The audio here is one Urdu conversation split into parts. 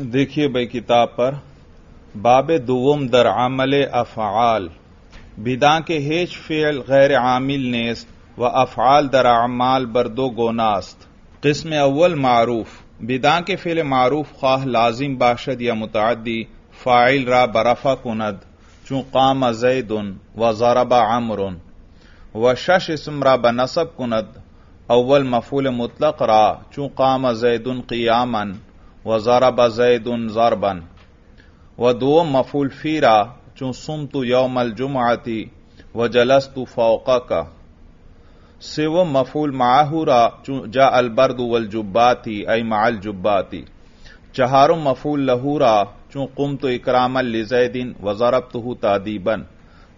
دیکھیے بھائی کتاب پر، باب دوم در عمل افعال۔ بدا کے ہیچ فعل غیر عامل نیست و افعال در اعمال بردو گوناست قسم اول معروف۔ بدا کے فعل معروف خواہ لازم باشد یا متعدی فاعل را برفا کند، چون قام زید و ضرب عمر و شش اسم را بنصب کند، اول مفول مطلق را، چون قام زید قیاما۔ و ضرب زید ضربا. و دو مفول فیرا چون سمت یوم الجمعتی و جلس تو جلست فوقک. سو مفول معہورا چون جا البرد والجباتی ای مع الجباتی چہارم مفول لہورا چون قمت اکرام لزید و ضربته تادیبا.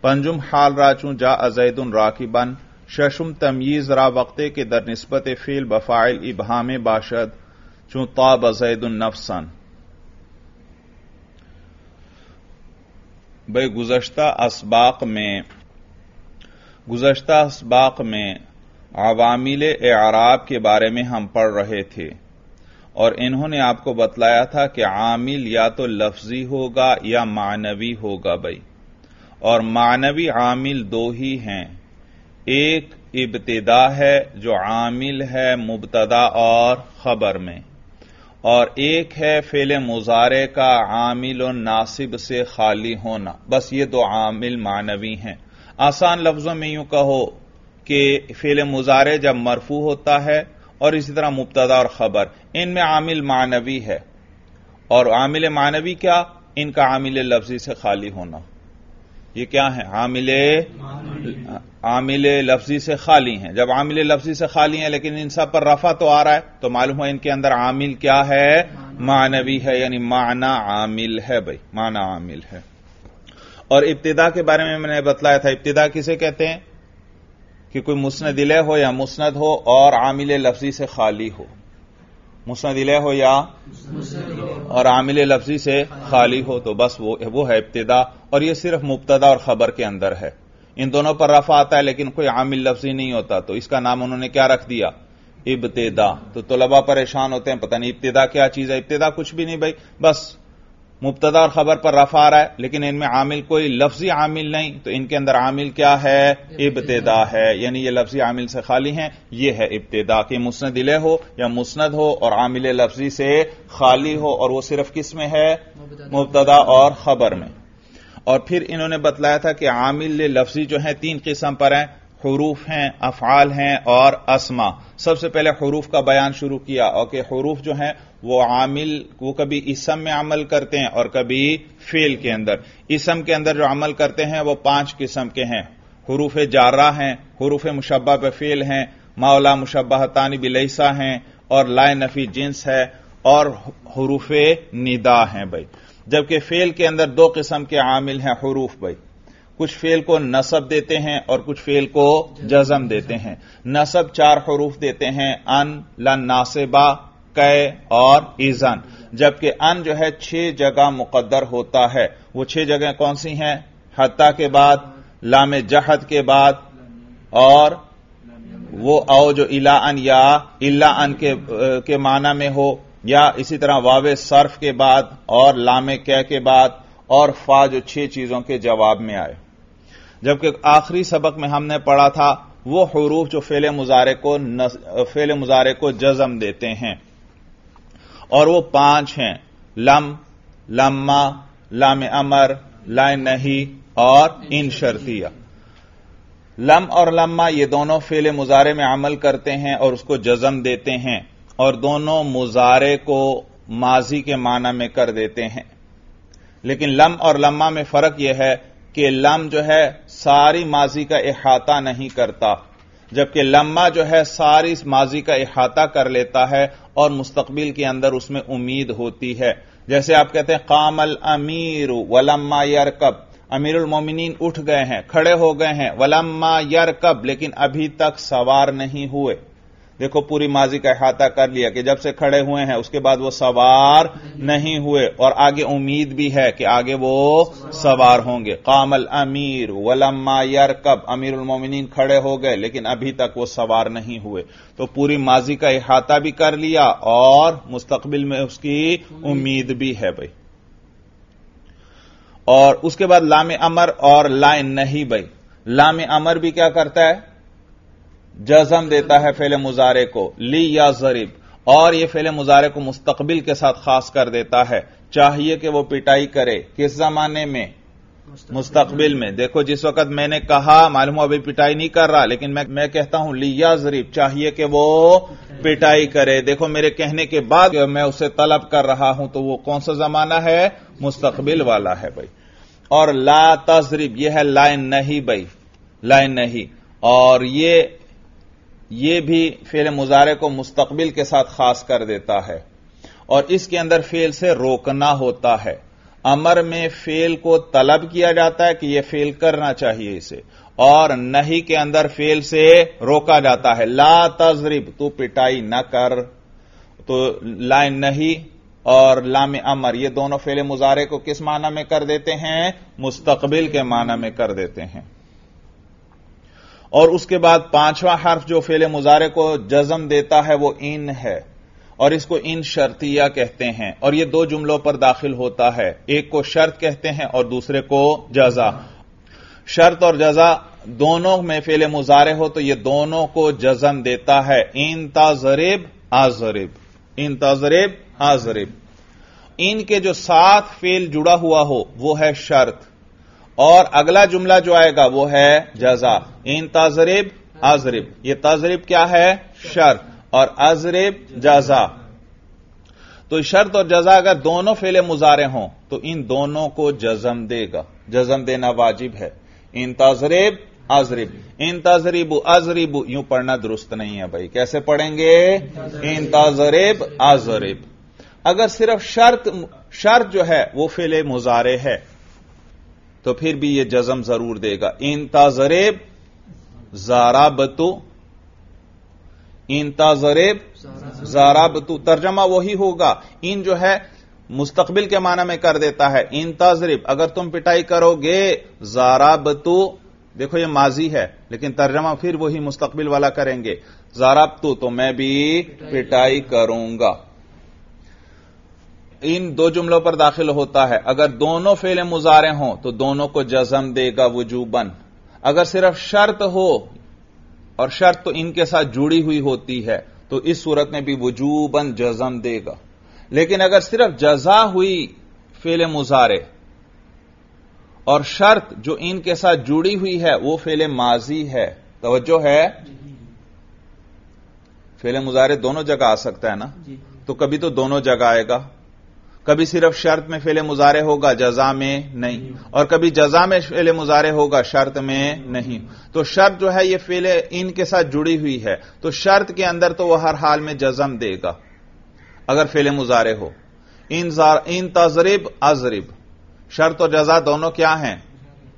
پنجم حال را چون جا ازید راکبا. ششم تمییز را، وقتے کے در نسبت فیل بفائل ابہام باشد. چون طاب زید النفسن بھائی گزشتہ اسباق میں، گزشتہ اسباق میں عوامل اعراب کے بارے میں ہم پڑھ رہے تھے، اور انہوں نے آپ کو بتلایا تھا کہ عامل یا تو لفظی ہوگا یا معنوی ہوگا بھائی اور معنوی عامل دو ہی ہیں۔ ایک ابتدا ہے جو عامل ہے مبتدا اور خبر میں۔ اور ایک ہے فعل مظاہرے کا عامل و ناصب سے خالی ہونا۔ بس یہ دو عامل معنوی ہیں۔ آسان لفظوں میں یوں کہو کہ فعل مظاہرے جب مرفو ہوتا ہے اور اسی طرح مبتدا اور خبر، ان میں عامل معنوی ہے۔ اور عامل معنوی کیا؟ ان کا عامل لفظی سے خالی ہونا۔ یہ کیا ہے عامل عامل لفظی سے خالی ہیں۔ جب عامل لفظی سے خالی ہیں لیکن ان سب پر رفع تو آ رہا ہے تو معلوم ہو ان کے اندر عامل کیا ہے؟ معنوی ہے یعنی معنی عامل ہے بھائی، معنی عامل ہے۔ اور ابتدا کے بارے میں میں نے بتلایا تھا، ابتدا کسے کہتے ہیں؟ کہ کوئی مسند دلے ہو یا مسند ہو اور عامل لفظی سے خالی ہو۔ مسندلے ہو یا اور عامل لفظی سے خالی ہو، تو بس وہ ہے ابتدا اور یہ صرف مبتدا اور خبر کے اندر ہے۔ ان دونوں پر رفع آتا ہے لیکن کوئی عامل لفظی نہیں ہوتا، تو اس کا نام انہوں نے کیا رکھ دیا؟ ابتدا۔ تو طلبا پریشان ہوتے ہیں، پتہ نہیں ابتدا کیا چیز ہے، ابتدا کچھ بھی نہیں بھائی، بس مبتدا اور خبر پر رفع آ رہا ہے لیکن ان میں عامل کوئی لفظی عامل نہیں تو ان کے اندر عامل کیا ہے؟ ابتدا ہے۔ یعنی یہ لفظی عامل سے خالی ہیں یہ ہے ابتدا کہ مسند دلے ہو یا مسند ہو اور عامل لفظی سے خالی ہو اور وہ صرف کس میں ہے؟ مبتدا اور خبر میں۔ اور پھر انہوں نے بتلایا تھا کہ عامل لفظی جو ہیں تین قسم پر ہیں حروف ہیں افعال ہیں اور اسما۔ سب سے پہلے حروف کا بیان شروع کیا اور کہ حروف جو ہیں وہ عامل، وہ کبھی اسم میں عمل کرتے ہیں اور کبھی فیل کے اندر۔ اسم کے اندر جو عمل کرتے ہیں، وہ پانچ قسم کے ہیں۔ حروف جارہ ہیں، حروف مشبہ پہ فیل ہیں، مولا مشبہ تانی بلیسا ہیں، اور لائے نفی جنس ہے، اور حروف ندا ہیں بھائی۔ جبکہ فیل کے اندر دو قسم کے عامل ہیں حروف بھائی۔ کچھ فیل کو نصب دیتے ہیں اور کچھ فیل کو جزم دیتے ہیں۔ نصب چار حروف دیتے ہیں، ان، لن، ناصبہ قے اور ایزن جبکہ ان جو ہے چھ جگہ مقدر ہوتا ہے۔ وہ چھ جگہ کون سی ہیں؟ حتہ کے بعد، لام جہد کے بعد اور وہ او جو الا ان یا الا ان کے معنی میں ہو، یا اسی طرح واو صرف کے بعد اور لام کے بعد اور فا جو چھ چیزوں کے جواب میں آئے۔ جبکہ آخری سبق میں ہم نے پڑھا تھا، وہ حروف جو فیل مظاہرے کو فیل مظاہرے کو جزم دیتے ہیں۔ اور وہ پانچ ہیں۔ لم، لما لام امر، لائن نہیں اور ان شرطیہ۔ لم اور لما یہ دونوں فیل مظاہرے میں عمل کرتے ہیں اور اس کو جزم دیتے ہیں اور دونوں مظاہرے کو ماضی کے معنی میں کر دیتے ہیں۔ لیکن لم اور لما میں فرق یہ ہے کہ لم جو ہے ساری ماضی کا احاطہ نہیں کرتا۔ جبکہ لما جو ہے ساری ماضی کا احاطہ کر لیتا ہے اور مستقبل کے اندر اس میں امید ہوتی ہے۔ جیسے آپ کہتے ہیں، قام الامیر ولما یرکب۔ امیر المومنین اٹھ گئے ہیں، کھڑے ہو گئے ہیں، ولما یرکب، لیکن ابھی تک سوار نہیں ہوئے۔ دیکھو پوری ماضی کا احاطہ کر لیا کہ جب سے کھڑے ہوئے ہیں اس کے بعد وہ سوار نہیں ہوئے اور آگے امید بھی ہے کہ آگے وہ سوار ہوں گے۔ قامل امیر ولما یرکب۔ امیر المومنین کھڑے ہو گئے لیکن ابھی تک وہ سوار نہیں ہوئے۔ تو پوری ماضی کا احاطہ بھی کر لیا اور مستقبل میں اس کی امید بھی ہے بھائی۔ اور اس کے بعد لام امر اور لائن نہیں بھائی۔ لام امر بھی کیا کرتا ہے؟ جزم دیتا ہے فیل مظاہرے کو لی یا ضریب۔ اور یہ فیل مظاہرے کو مستقبل کے ساتھ خاص کر دیتا ہے۔ چاہیے کہ وہ پٹائی کرے۔ کس زمانے میں؟ مستقبل میں۔ دیکھو جس وقت میں نے کہا معلوم ابھی پٹائی نہیں کر رہا لیکن میں کہتا ہوں لیا ضریب۔ چاہیے کہ وہ پٹائی کرے۔ دیکھو میرے کہنے کے بعد میں اسے طلب کر رہا ہوں تو وہ کون سا زمانہ ہے؟ مستقبل والا ہے بھائی۔ اور لا تضرب یہ ہے لائن نہیں بھائی۔ لائن نہیں۔ اور یہ یہ بھی فیل مظاہرے کو مستقبل کے ساتھ خاص کر دیتا ہے اور اس کے اندر فیل سے روکنا ہوتا ہے۔ امر میں فیل کو طلب کیا جاتا ہے کہ یہ فیل کرنا چاہیے اسے اور نہیں کے اندر فیل سے روکا جاتا ہے۔ لا تضرب، تو پٹائی نہ کر۔ تو لائن نہیں اور لام امر، یہ دونوں فیل مظاہرے کو کس معنی میں کر دیتے ہیں؟ مستقبل کے معنی میں کر دیتے ہیں۔ اور اس کے بعد پانچواں حرف جو فیل مظاہرے کو جزم دیتا ہے وہ ان ہے اور اس کو ان شرطیہ کہتے ہیں اور یہ دو جملوں پر داخل ہوتا ہے۔ ایک کو شرط کہتے ہیں اور دوسرے کو جزا۔ شرط اور جزا دونوں میں فیل مظاہرے ہو تو یہ دونوں کو جزم دیتا ہے۔ ان تازریب آزریب ان تازریب آزریب ان کے جو ساتھ فیل جڑا ہوا ہو وہ ہے شرط۔ اور اگلا جملہ جو آئے گا وہ ہے جزا۔ ان تازریب آزریب یہ تازریب کیا ہے؟ شرط اور ازرب جزا۔ تو شرط اور جزا اگر دونوں فیلے مظاہرے ہوں، تو ان دونوں کو جزم دے گا۔ جزم دینا واجب ہے۔ ان تازریب ازرب ان تازریب ازریب یوں پڑھنا درست نہیں ہے بھائی۔ کیسے پڑھیں گے؟ ان تازریب ازرب اگر صرف شرط شرط جو ہے وہ فیل مظاہرے ہے۔ تو پھر بھی یہ جزم ضرور دے گا۔ ان تازریب زارا بتو ان تازریب زاراب ترجمہ وہی ہوگا۔ ان جو ہے مستقبل کے معنی میں کر دیتا ہے۔ ان تازریب، اگر تم پٹائی کرو گے زاراب تو دیکھو یہ ماضی ہے، لیکن ترجمہ پھر وہی مستقبل والا کریں گے۔ زاراب تو تو میں بھی پٹائی کروں گا۔ ان دو جملوں پر داخل ہوتا ہے۔ اگر دونوں فیل مزارے ہوں تو دونوں کو جزم دے گا وجوبن اگر صرف شرط ہو اور شرط تو ان کے ساتھ جڑی ہوئی ہوتی ہے تو اس صورت میں بھی وجوبن جزم دے گا۔ لیکن اگر صرف جزا ہوئی فیل مظاہرے اور شرط جو ان کے ساتھ جڑی ہوئی ہے وہ فیل ماضی ہے۔ توجہ ہے؟ فیل مظاہرے دونوں جگہ آ سکتا ہے نا؟ جی۔ تو کبھی تو دونوں جگہ آئے گا۔ کبھی صرف شرط میں فیل مظاہرے ہوگا، جزا میں نہیں۔ اور کبھی جزا میں فیل مظاہرے ہوگا، شرط میں نہیں۔ تو شرط جو ہے، یہ فیل ان کے ساتھ جڑی ہوئی ہے۔ تو شرط کے اندر تو وہ ہر حال میں جزم دے گا، اگر فیل مظاہرے ہو۔ ان تذریب ازرب شرط اور جزا دونوں کیا ہیں؟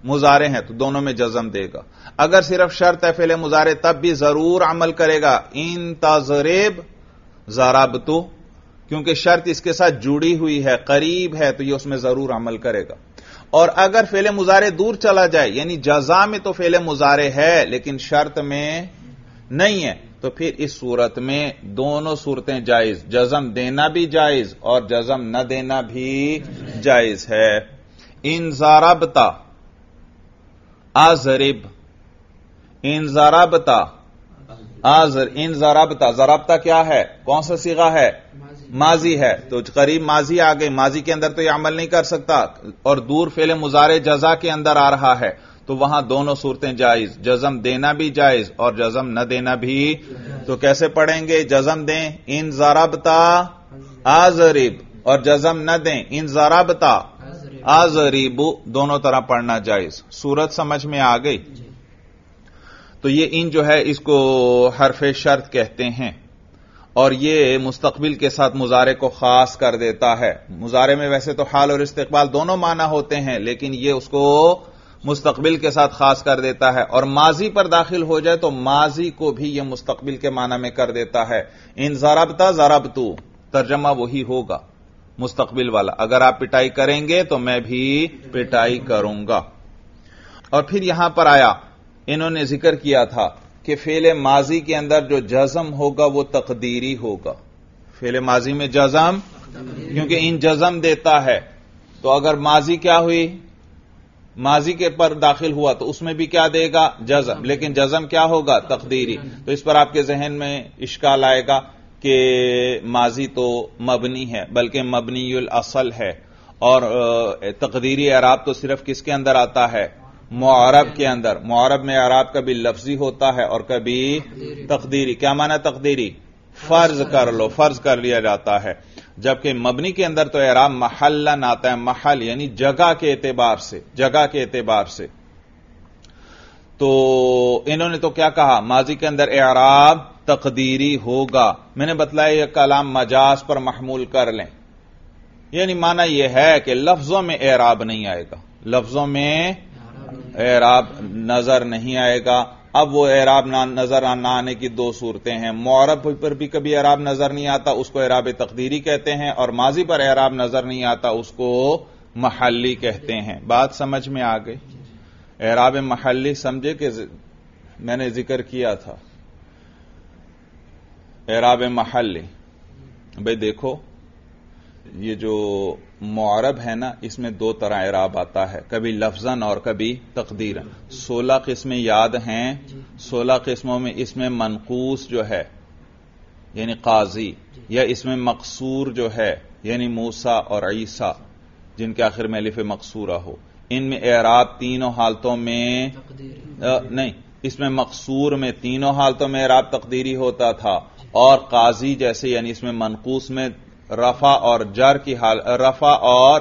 مظاہرے ہیں، تو دونوں میں جزم دے گا۔ اگر صرف شرط ہے فیل مظاہرے تب بھی ضرور عمل کرے گا۔ ان تذریب زارابتو کیونکہ شرط اس کے ساتھ جڑی ہوئی ہے، قریب ہے، تو یہ اس میں ضرور عمل کرے گا۔ اور اگر فیل مظاہرے دور چلا جائے یعنی جزا میں تو فیل مظاہرے ہے، لیکن شرط میں نہیں ہے، تو پھر اس صورت میں دونوں صورتیں جائز۔ جزم دینا بھی جائز اور جزم نہ دینا بھی جائز ہے۔ ان زارابتا آزرب ان زارابتا آزر ان زارابتا زرابتا کیا ہے؟ کون سا سیگا ہے؟ ماضی ہے تو قریب ماضی آ گئی ماضی کے اندر تو یہ عمل نہیں کر سکتا اور دور فیل مزار جزا کے اندر آ رہا ہے تو وہاں دونوں صورتیں جائز جزم دینا بھی جائز اور جزم نہ دینا بھی تو کیسے پڑھیں گے؟ جزم دیں ان زارابتا آزریب اور جزم نہ دیں ان زارابتا آزریب دونوں طرح پڑھنا جائز۔ صورت سمجھ میں آ گئی۔ تو یہ ان جو ہے اس کو حرف شرط کہتے ہیں۔ اور یہ مستقبل کے ساتھ مظاہرے کو خاص کر دیتا ہے۔ مظاہرے میں ویسے تو حال اور استقبال دونوں معنی ہوتے ہیں، لیکن یہ اس کو مستقبل کے ساتھ خاص کر دیتا ہے۔ اور ماضی پر داخل ہو جائے تو ماضی کو بھی یہ مستقبل کے معنی میں کر دیتا ہے۔ ان ضربتا ضربتو، ترجمہ وہی ہوگا، مستقبل والا۔ اگر آپ پٹائی کریں گے تو میں بھی پٹائی کروں گا۔ اور پھر یہاں پر آیا، انہوں نے ذکر کیا تھا۔ کہ فیل ماضی کے اندر جو جزم ہوگا وہ تقدیری ہوگا۔ فیل ماضی میں جزم؟ کیونکہ ان جزم دیتا ہے۔ تو اگر ماضی کیا ہوئی؟ ماضی کے پر داخل ہوا تو اس میں بھی کیا دے گا؟ جزم۔ لیکن جزم کیا ہوگا؟ تقدیری۔ تو اس پر آپ کے ذہن میں اشکال آئے گا کہ ماضی تو مبنی ہے، بلکہ مبنی الاصل ہے۔ اور تقدیری عراب تو صرف کس کے اندر آتا ہے؟ معرب کے اندر، معرب میں عراب کبھی لفظی ہوتا ہے اور کبھی تقدیری، کیا مانا تقدیری؟ فرض کر لو، فرض کر لیا جاتا ہے۔ جبکہ مبنی کے اندر تو اعراب محلن آتا ہے، محل یعنی جگہ کے اعتبار سے، جگہ کے اعتبار سے۔ تو انہوں نے تو کیا کہا؟ ماضی کے اندر اعراب تقدیری ہوگا۔ میں نے بتلایا یہ کلام مجاز پر محمول کر لیں۔ یعنی مانا یہ ہے کہ لفظوں میں اعراب نہیں آئے گا۔ لفظوں میں اعراب نظر نہیں آئے گا۔ اب وہ اعراب نظر نہ آنے کی دو صورتیں ہیں۔ معرب پر بھی کبھی اعراب نظر نہیں آتا، اس کو اعراب تقدیری کہتے ہیں، اور ماضی پر اعراب نظر نہیں آتا، اس کو محلی کہتے ہیں۔ بات سمجھ میں آ گئی؟ اعراب محلی سمجھے کہ میں نے ذکر کیا تھا۔ اعراب محلی۔ بھائی دیکھو یہ جو معرب ہے نا، اس میں دو طرح اعراب آتا ہے، کبھی لفظن اور کبھی تقدیر سولہ قسمیں یاد ہیں، سولہ قسموں میں اس میں منقوس جو ہے یعنی قاضی، یا اس میں مقصور جو ہے یعنی موسا اور عیسیٰ، جن کے آخر میں لف مقصورہ ہو۔ ان میں اعراب تینوں حالتوں میں نہیں، اس میں مقصور میں تینوں حالتوں میں اعراب تقدیری ہوتا تھا۔ اور قاضی جیسے یعنی اس میں منقوس میں رفع اور جر کی حال رفع اور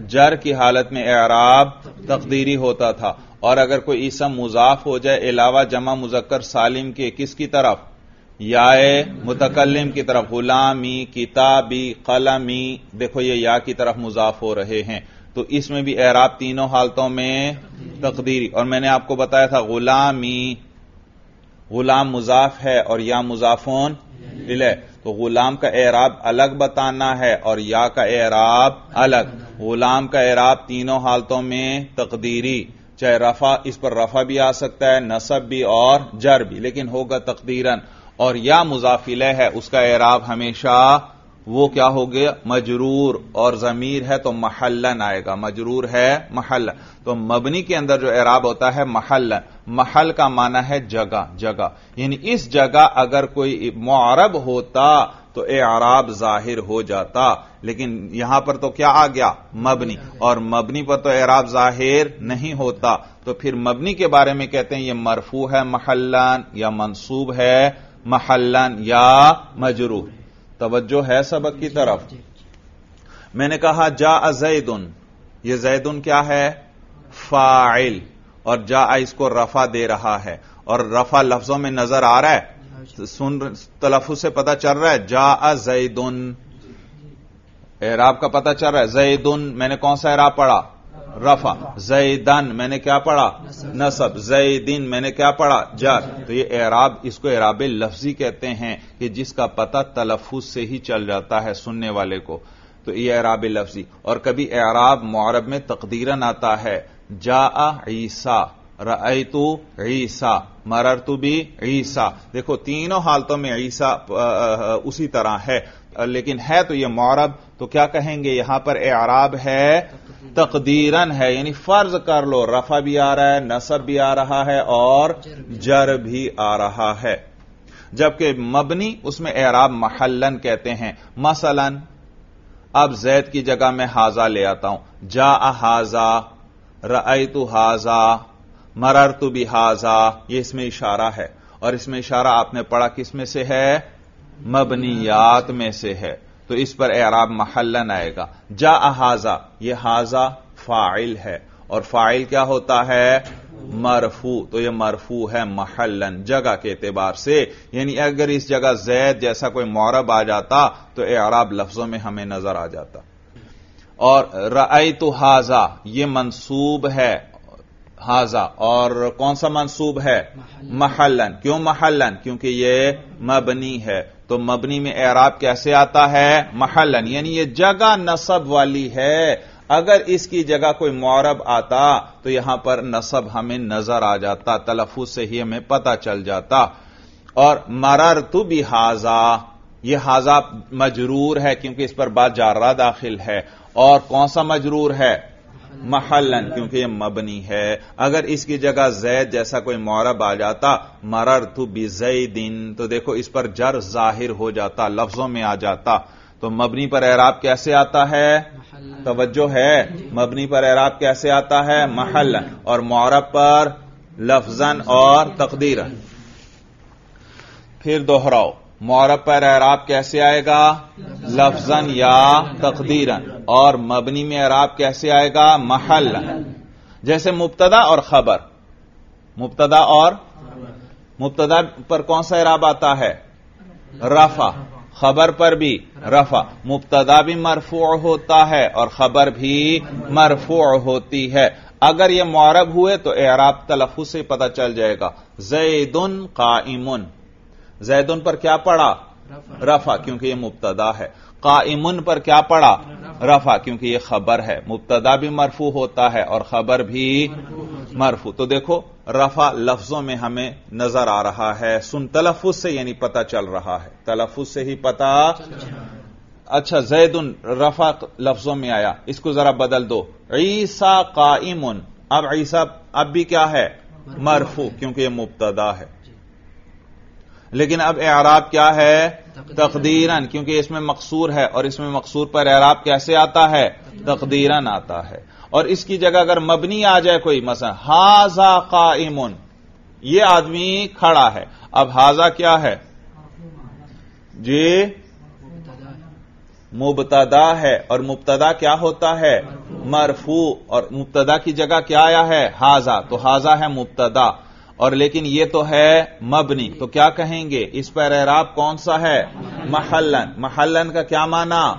جر کی حالت میں اعراب تقدیری ہوتا تھا۔ اور اگر کوئی اسم مضاف ہو جائے، علاوہ جمع مذکر سالم کے کس کی طرف؟ یا متکلم کی طرف۔ غلامی، کتابی، قلمی۔ دیکھو، یہ یا کی طرف مضاف ہو رہے ہیں۔ تو اس میں بھی اعراب تینوں حالتوں میں تقدیری۔ اور میں نے آپ کو بتایا تھا، غلامی، غلام مضاف ہے اور یا مضافون تو غلام کا اعراب الگ بتانا ہے اور یا کا اعراب الگ۔ غلام کا اعراب تینوں حالتوں میں تقدیری، چاہے رفع، اس پر رفع بھی آ سکتا ہے، نصب بھی اور جر بھی، لیکن ہوگا تقدیرن اور یا مضافلہ ہے، اس کا اعراب ہمیشہ وہ کیا ہو گیا؟ مجرور. اور ضمیر ہے تو محلن آئے گا. مجرور ہے محل. تو مبنی کے اندر جو اعراب ہوتا ہے محلن محل کا معنی ہے جگہ جگہ. یعنی اس جگہ اگر کوئی معرب ہوتا تو اعراب ظاہر ہو جاتا. لیکن یہاں پر تو کیا آ گیا؟ مبنی. اور مبنی پر تو اعراب ظاہر نہیں ہوتا. تو پھر مبنی کے بارے میں کہتے ہیں یہ مرفو ہے محلن یا منصوب ہے محلن یا مجرور. توجہ ہے سبق کی طرف۔ میں نے کہا جا زیدن۔ یہ زیدن کیا ہے؟ فائل اور جا اس کو رفع دے رہا ہے۔ اور رفع لفظوں میں نظر آ رہا ہے؟ سن تلفظ سے پتا چل رہا ہے جا زیدن۔ اعراب کا پتا چل رہا ہے زیدن۔ میں نے کون سا اعراب پڑھا؟ رفع زیدن میں نے کیا پڑھا؟ نصب زیدن میں نے کیا پڑھا؟ جر تو یہ اعراب، اس کو اعراب لفظی کہتے ہیں کہ جس کا پتہ تلفظ سے ہی چل جاتا ہے سننے والے کو۔ تو یہ اعراب لفظی۔ اور کبھی اعراب معرب میں تقدیرن آتا ہے جا عیسا رعیتو عیسا مررتو بھی عیسا دیکھو، تینوں حالتوں میں عیسا اسی طرح ہے۔ لیکن ہے تو یہ معرب، تو کیا کہیں گے؟ یہاں پر اعراب ہے تقدیرن ہے یعنی فرض کر لو، رفع بھی آ رہا ہے، نصب بھی آ رہا ہے اور جر بھی آ رہا ہے۔ جبکہ مبنی اس میں اعراب محلن کہتے ہیں۔ مثلا، اب زید کی جگہ میں حاضہ لے آتا ہوں۔ جا حاضہ رعیت حاضہ مرر تو بھی حاضہ یہ اس میں اشارہ ہے۔ اور اس میں اشارہ آپ نے پڑھا کس میں سے ہے؟ مبنیات میں سے ہے۔ تو اس پر اعراب محلن آئے گا۔ جا احاظہ یہ حاضہ فائل ہے۔ اور فائل کیا ہوتا ہے؟ مرفو تو یہ مرفو ہے محلن جگہ کے اعتبار سے۔ یعنی اگر اس جگہ زید جیسا کوئی مورب آ جاتا تو اعراب لفظوں میں ہمیں نظر آ جاتا۔ اور رعی تو حاضہ یہ منصوب ہے ہاضا اور کون سا منصوب ہے؟ محلن۔ کیوں محلن؟ کیونکہ یہ مبنی ہے۔ تو مبنی میں اعراب کیسے آتا ہے؟ محلن یعنی یہ جگہ نصب والی ہے۔ اگر اس کی جگہ کوئی معرب آتا تو یہاں پر نصب ہمیں نظر آ جاتا، تلفظ سے ہی ہمیں پتا چل جاتا۔ اور مرر تو بھی حاضا یہ حاضا مجرور ہے کیونکہ اس پر بات جارہ داخل ہے۔ اور کون سا مجرور ہے؟ محلن کیونکہ یہ مبنی ہے۔ اگر اس کی جگہ زید جیسا کوئی معرب آ جاتا مرر تو دن تو دیکھو اس پر جر ظاہر ہو جاتا لفظوں میں آ جاتا۔ تو مبنی پر اعراب کیسے آتا ہے؟ توجہ ہے مبنی پر اعراب کیسے آتا ہے؟ محل اور معرب پر لفظن اور تقدیر پھر دوہراؤ۔ معرب پر اعراب کیسے آئے گا؟ لفظن یا تقدیرن اور مبنی میں اعراب کیسے آئے گا؟ محل جیسے مبتدا اور خبر۔ مبتدا اور مبتدا پر کون سا اعراب آتا ہے؟ رفع۔ خبر پر بھی رفع۔ مبتدا بھی مرفوع ہوتا ہے اور خبر بھی مرفوع ہوتی ہے۔ اگر یہ معرب ہوئے تو اعراب تلفظ سے پتہ چل جائے گا۔ زیدن قائمن زیدن پر کیا پڑا؟ رفع. کیونکہ یہ مبتدا ہے۔ قائمن پر کیا پڑا؟ رفع. کیونکہ یہ خبر ہے۔ مبتدا بھی مرفو ہوتا ہے اور خبر بھی مرفو تو دیکھو رفع لفظوں میں ہمیں نظر آ رہا ہے۔ سن تلفظ سے یعنی پتہ چل رہا ہے۔ تلفظ سے ہی پتا اچھا زید رفع لفظوں میں آیا۔ اس کو ذرا بدل دو۔ عیسا قائمن۔ اب عیسا اب بھی کیا ہے؟ مرفو کیونکہ یہ مبتدا ہے۔ لیکن اب اعراب کیا ہے؟ تقدیرن کیونکہ اس میں مقصور ہے اور اس میں مقصور پر اعراب کیسے آتا ہے؟ تقدیرن آتا ہے۔ اور اس کی جگہ اگر مبنی آ جائے کوئی مثلا ہاضا قائمن یہ آدمی کھڑا ہے۔ اب ہاضا کیا ہے؟ جی؟ مبتدا ہے۔ اور مبتدا کیا ہوتا ہے؟ مرفو اور مبتدا کی جگہ کیا آیا ہے؟ ہاضا تو ہاضا ہے مبتدا۔ اور لیکن یہ تو ہے مبنی۔ تو کیا کہیں گے؟ اس پر اعراب کون سا ہے؟ محلن۔ محلن کا کیا مانا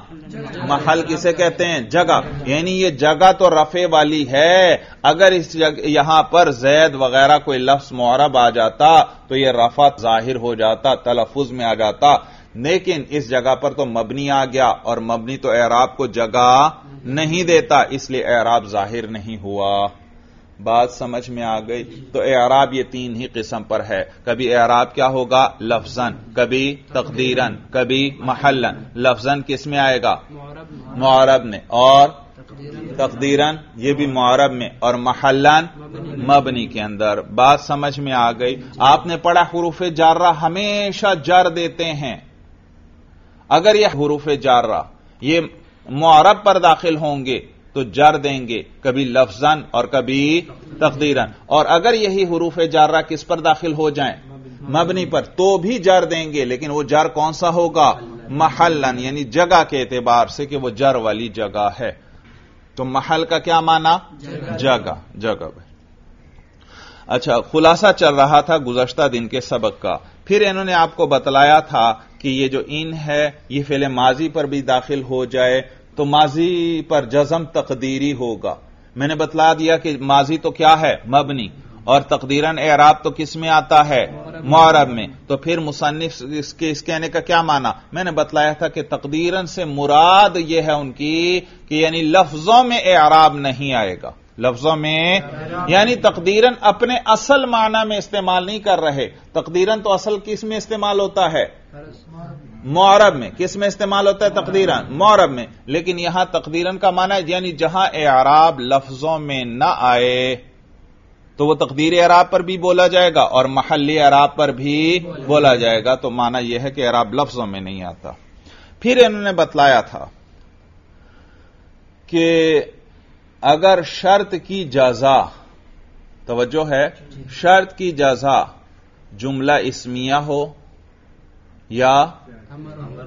محل کسے کہتے ہیں؟ جگہ۔ یعنی یہ جگہ تو رفے والی ہے۔ اگر اس یہاں پر زید وغیرہ کوئی لفظ معرب آ جاتا تو یہ رفت ظاہر ہو جاتا، تلفظ میں آ جاتا۔ لیکن اس جگہ پر تو مبنی آ گیا اور مبنی تو اعراب کو جگہ نہیں دیتا، اس لیے اعراب ظاہر نہیں ہوا۔ بات سمجھ میں آ گئی تو اعراب یہ تین ہی قسم پر ہے۔ کبھی اعراب کیا ہوگا؟ لفظن کبھی تقدیرن کبھی محلن لفظن کس میں آئے گا؟ معرب نے اور تقدیرن یہ بھی معرب میں۔ اور محلن مبنی کے اندر۔ بات سمجھ میں آ گئی۔ آپ نے پڑھا حروف جارہ ہمیشہ جر دیتے ہیں۔ اگر یہ حروف جارہ، یہ معرب پر داخل ہوں گے تو جر دیں گے، کبھی لفظن اور کبھی تقدیرن اور اگر یہی حروف جارہ کس پر داخل ہو جائیں؟ مبنی پر۔ تو بھی جر دیں گے، لیکن وہ جر کون سا ہوگا؟ محلن یعنی جگہ کے اعتبار سے کہ وہ جر والی جگہ ہے۔ تو محل کا کیا مانا جگہ جگہ اچھا خلاصہ چل رہا تھا گزشتہ دن کے سبق کا۔ پھر انہوں نے آپ کو بتلایا تھا کہ یہ جو ان ہے، یہ فیل ماضی پر بھی داخل ہو جائے۔ تو ماضی پر جزم تقدیری ہوگا۔ میں نے بتلا دیا کہ ماضی تو کیا ہے؟ مبنی۔ اور تقدیرن اعراب تو کس میں آتا ہے؟ معرب میں۔ تو پھر مصنف اس کے اس کہنے کا کیا مانا میں نے بتلایا تھا کہ تقدیرن سے مراد یہ ہے ان کی کہ یعنی لفظوں میں اعراب نہیں آئے گا۔ لفظوں میں یعنی تقدیرن اپنے اصل معنی میں استعمال نہیں کر رہے۔ تقدیرن تو اصل کس میں استعمال ہوتا ہے؟ معرب میں، کس میں استعمال ہوتا ہے؟ تقدیرن معرب میں. لیکن یہاں تقدیرن کا معنی ہے یعنی جہاں اعراب لفظوں میں نہ آئے، تو وہ تقدیر اعراب پر بھی بولا جائے گا اور محلی اعراب پر بھی بولا جائے گا، تو معنی یہ ہے کہ اعراب لفظوں میں نہیں آتا. پھر انہوں نے بتلایا تھا کہ اگر شرط کی جزا، توجہ ہے، شرط کی جزا جملہ اسمیہ ہو یا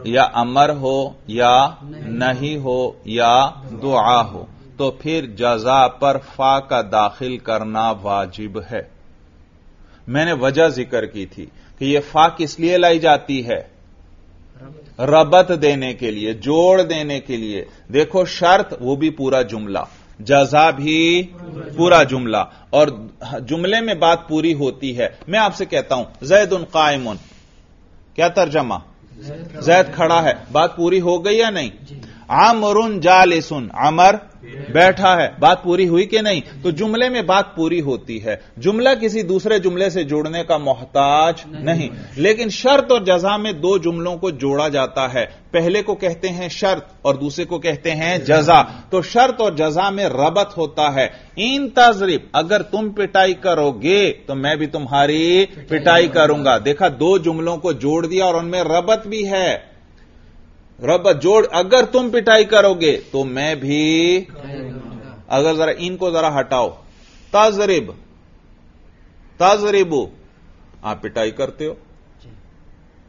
یا امر ہو یا نہیں ہو یا دعا ہو، تو پھر جزا پر فا کا داخل کرنا واجب ہے۔ میں نے وجہ ذکر کی تھی کہ یہ فا کس لیے لائی جاتی ہے؟ ربط دینے کے لیے، جوڑ دینے کے لیے۔ دیکھو شرط، وہ بھی پورا جملہ۔ جزا بھی پورا جملہ۔ اور جملے میں بات پوری ہوتی ہے۔ میں آپ سے کہتا ہوں، زید ان قائم۔ کیا ترجمہ؟ زید کھڑا ہے بات پوری ہو گئی یا نہیں؟ عمر جالسن عمر بیٹھا ہے، بات پوری ہوئی کہ نہیں؟ تو جملے میں بات پوری ہوتی ہے۔ جملہ کسی دوسرے جملے سے جوڑنے کا محتاج نہیں۔ لیکن شرط اور جزا میں دو جملوں کو جوڑا جاتا ہے۔ پہلے کو کہتے ہیں شرط اور دوسرے کو کہتے ہیں جزا۔ تو شرط اور جزا میں ربط ہوتا ہے۔ ان تذریب، اگر تم پٹائی کرو گے، تو میں بھی تمہاری پٹائی کروں گا۔ دیکھا، دو جملوں کو جوڑ دیا اور ان میں ربط بھی ہے۔ رب جوڑ، اگر تم پٹائی کرو گے تو میں بھی اگر ذرا ان کو ذرا ہٹاؤ۔ تازریب، تازریبو، آپ پٹائی کرتے ہو۔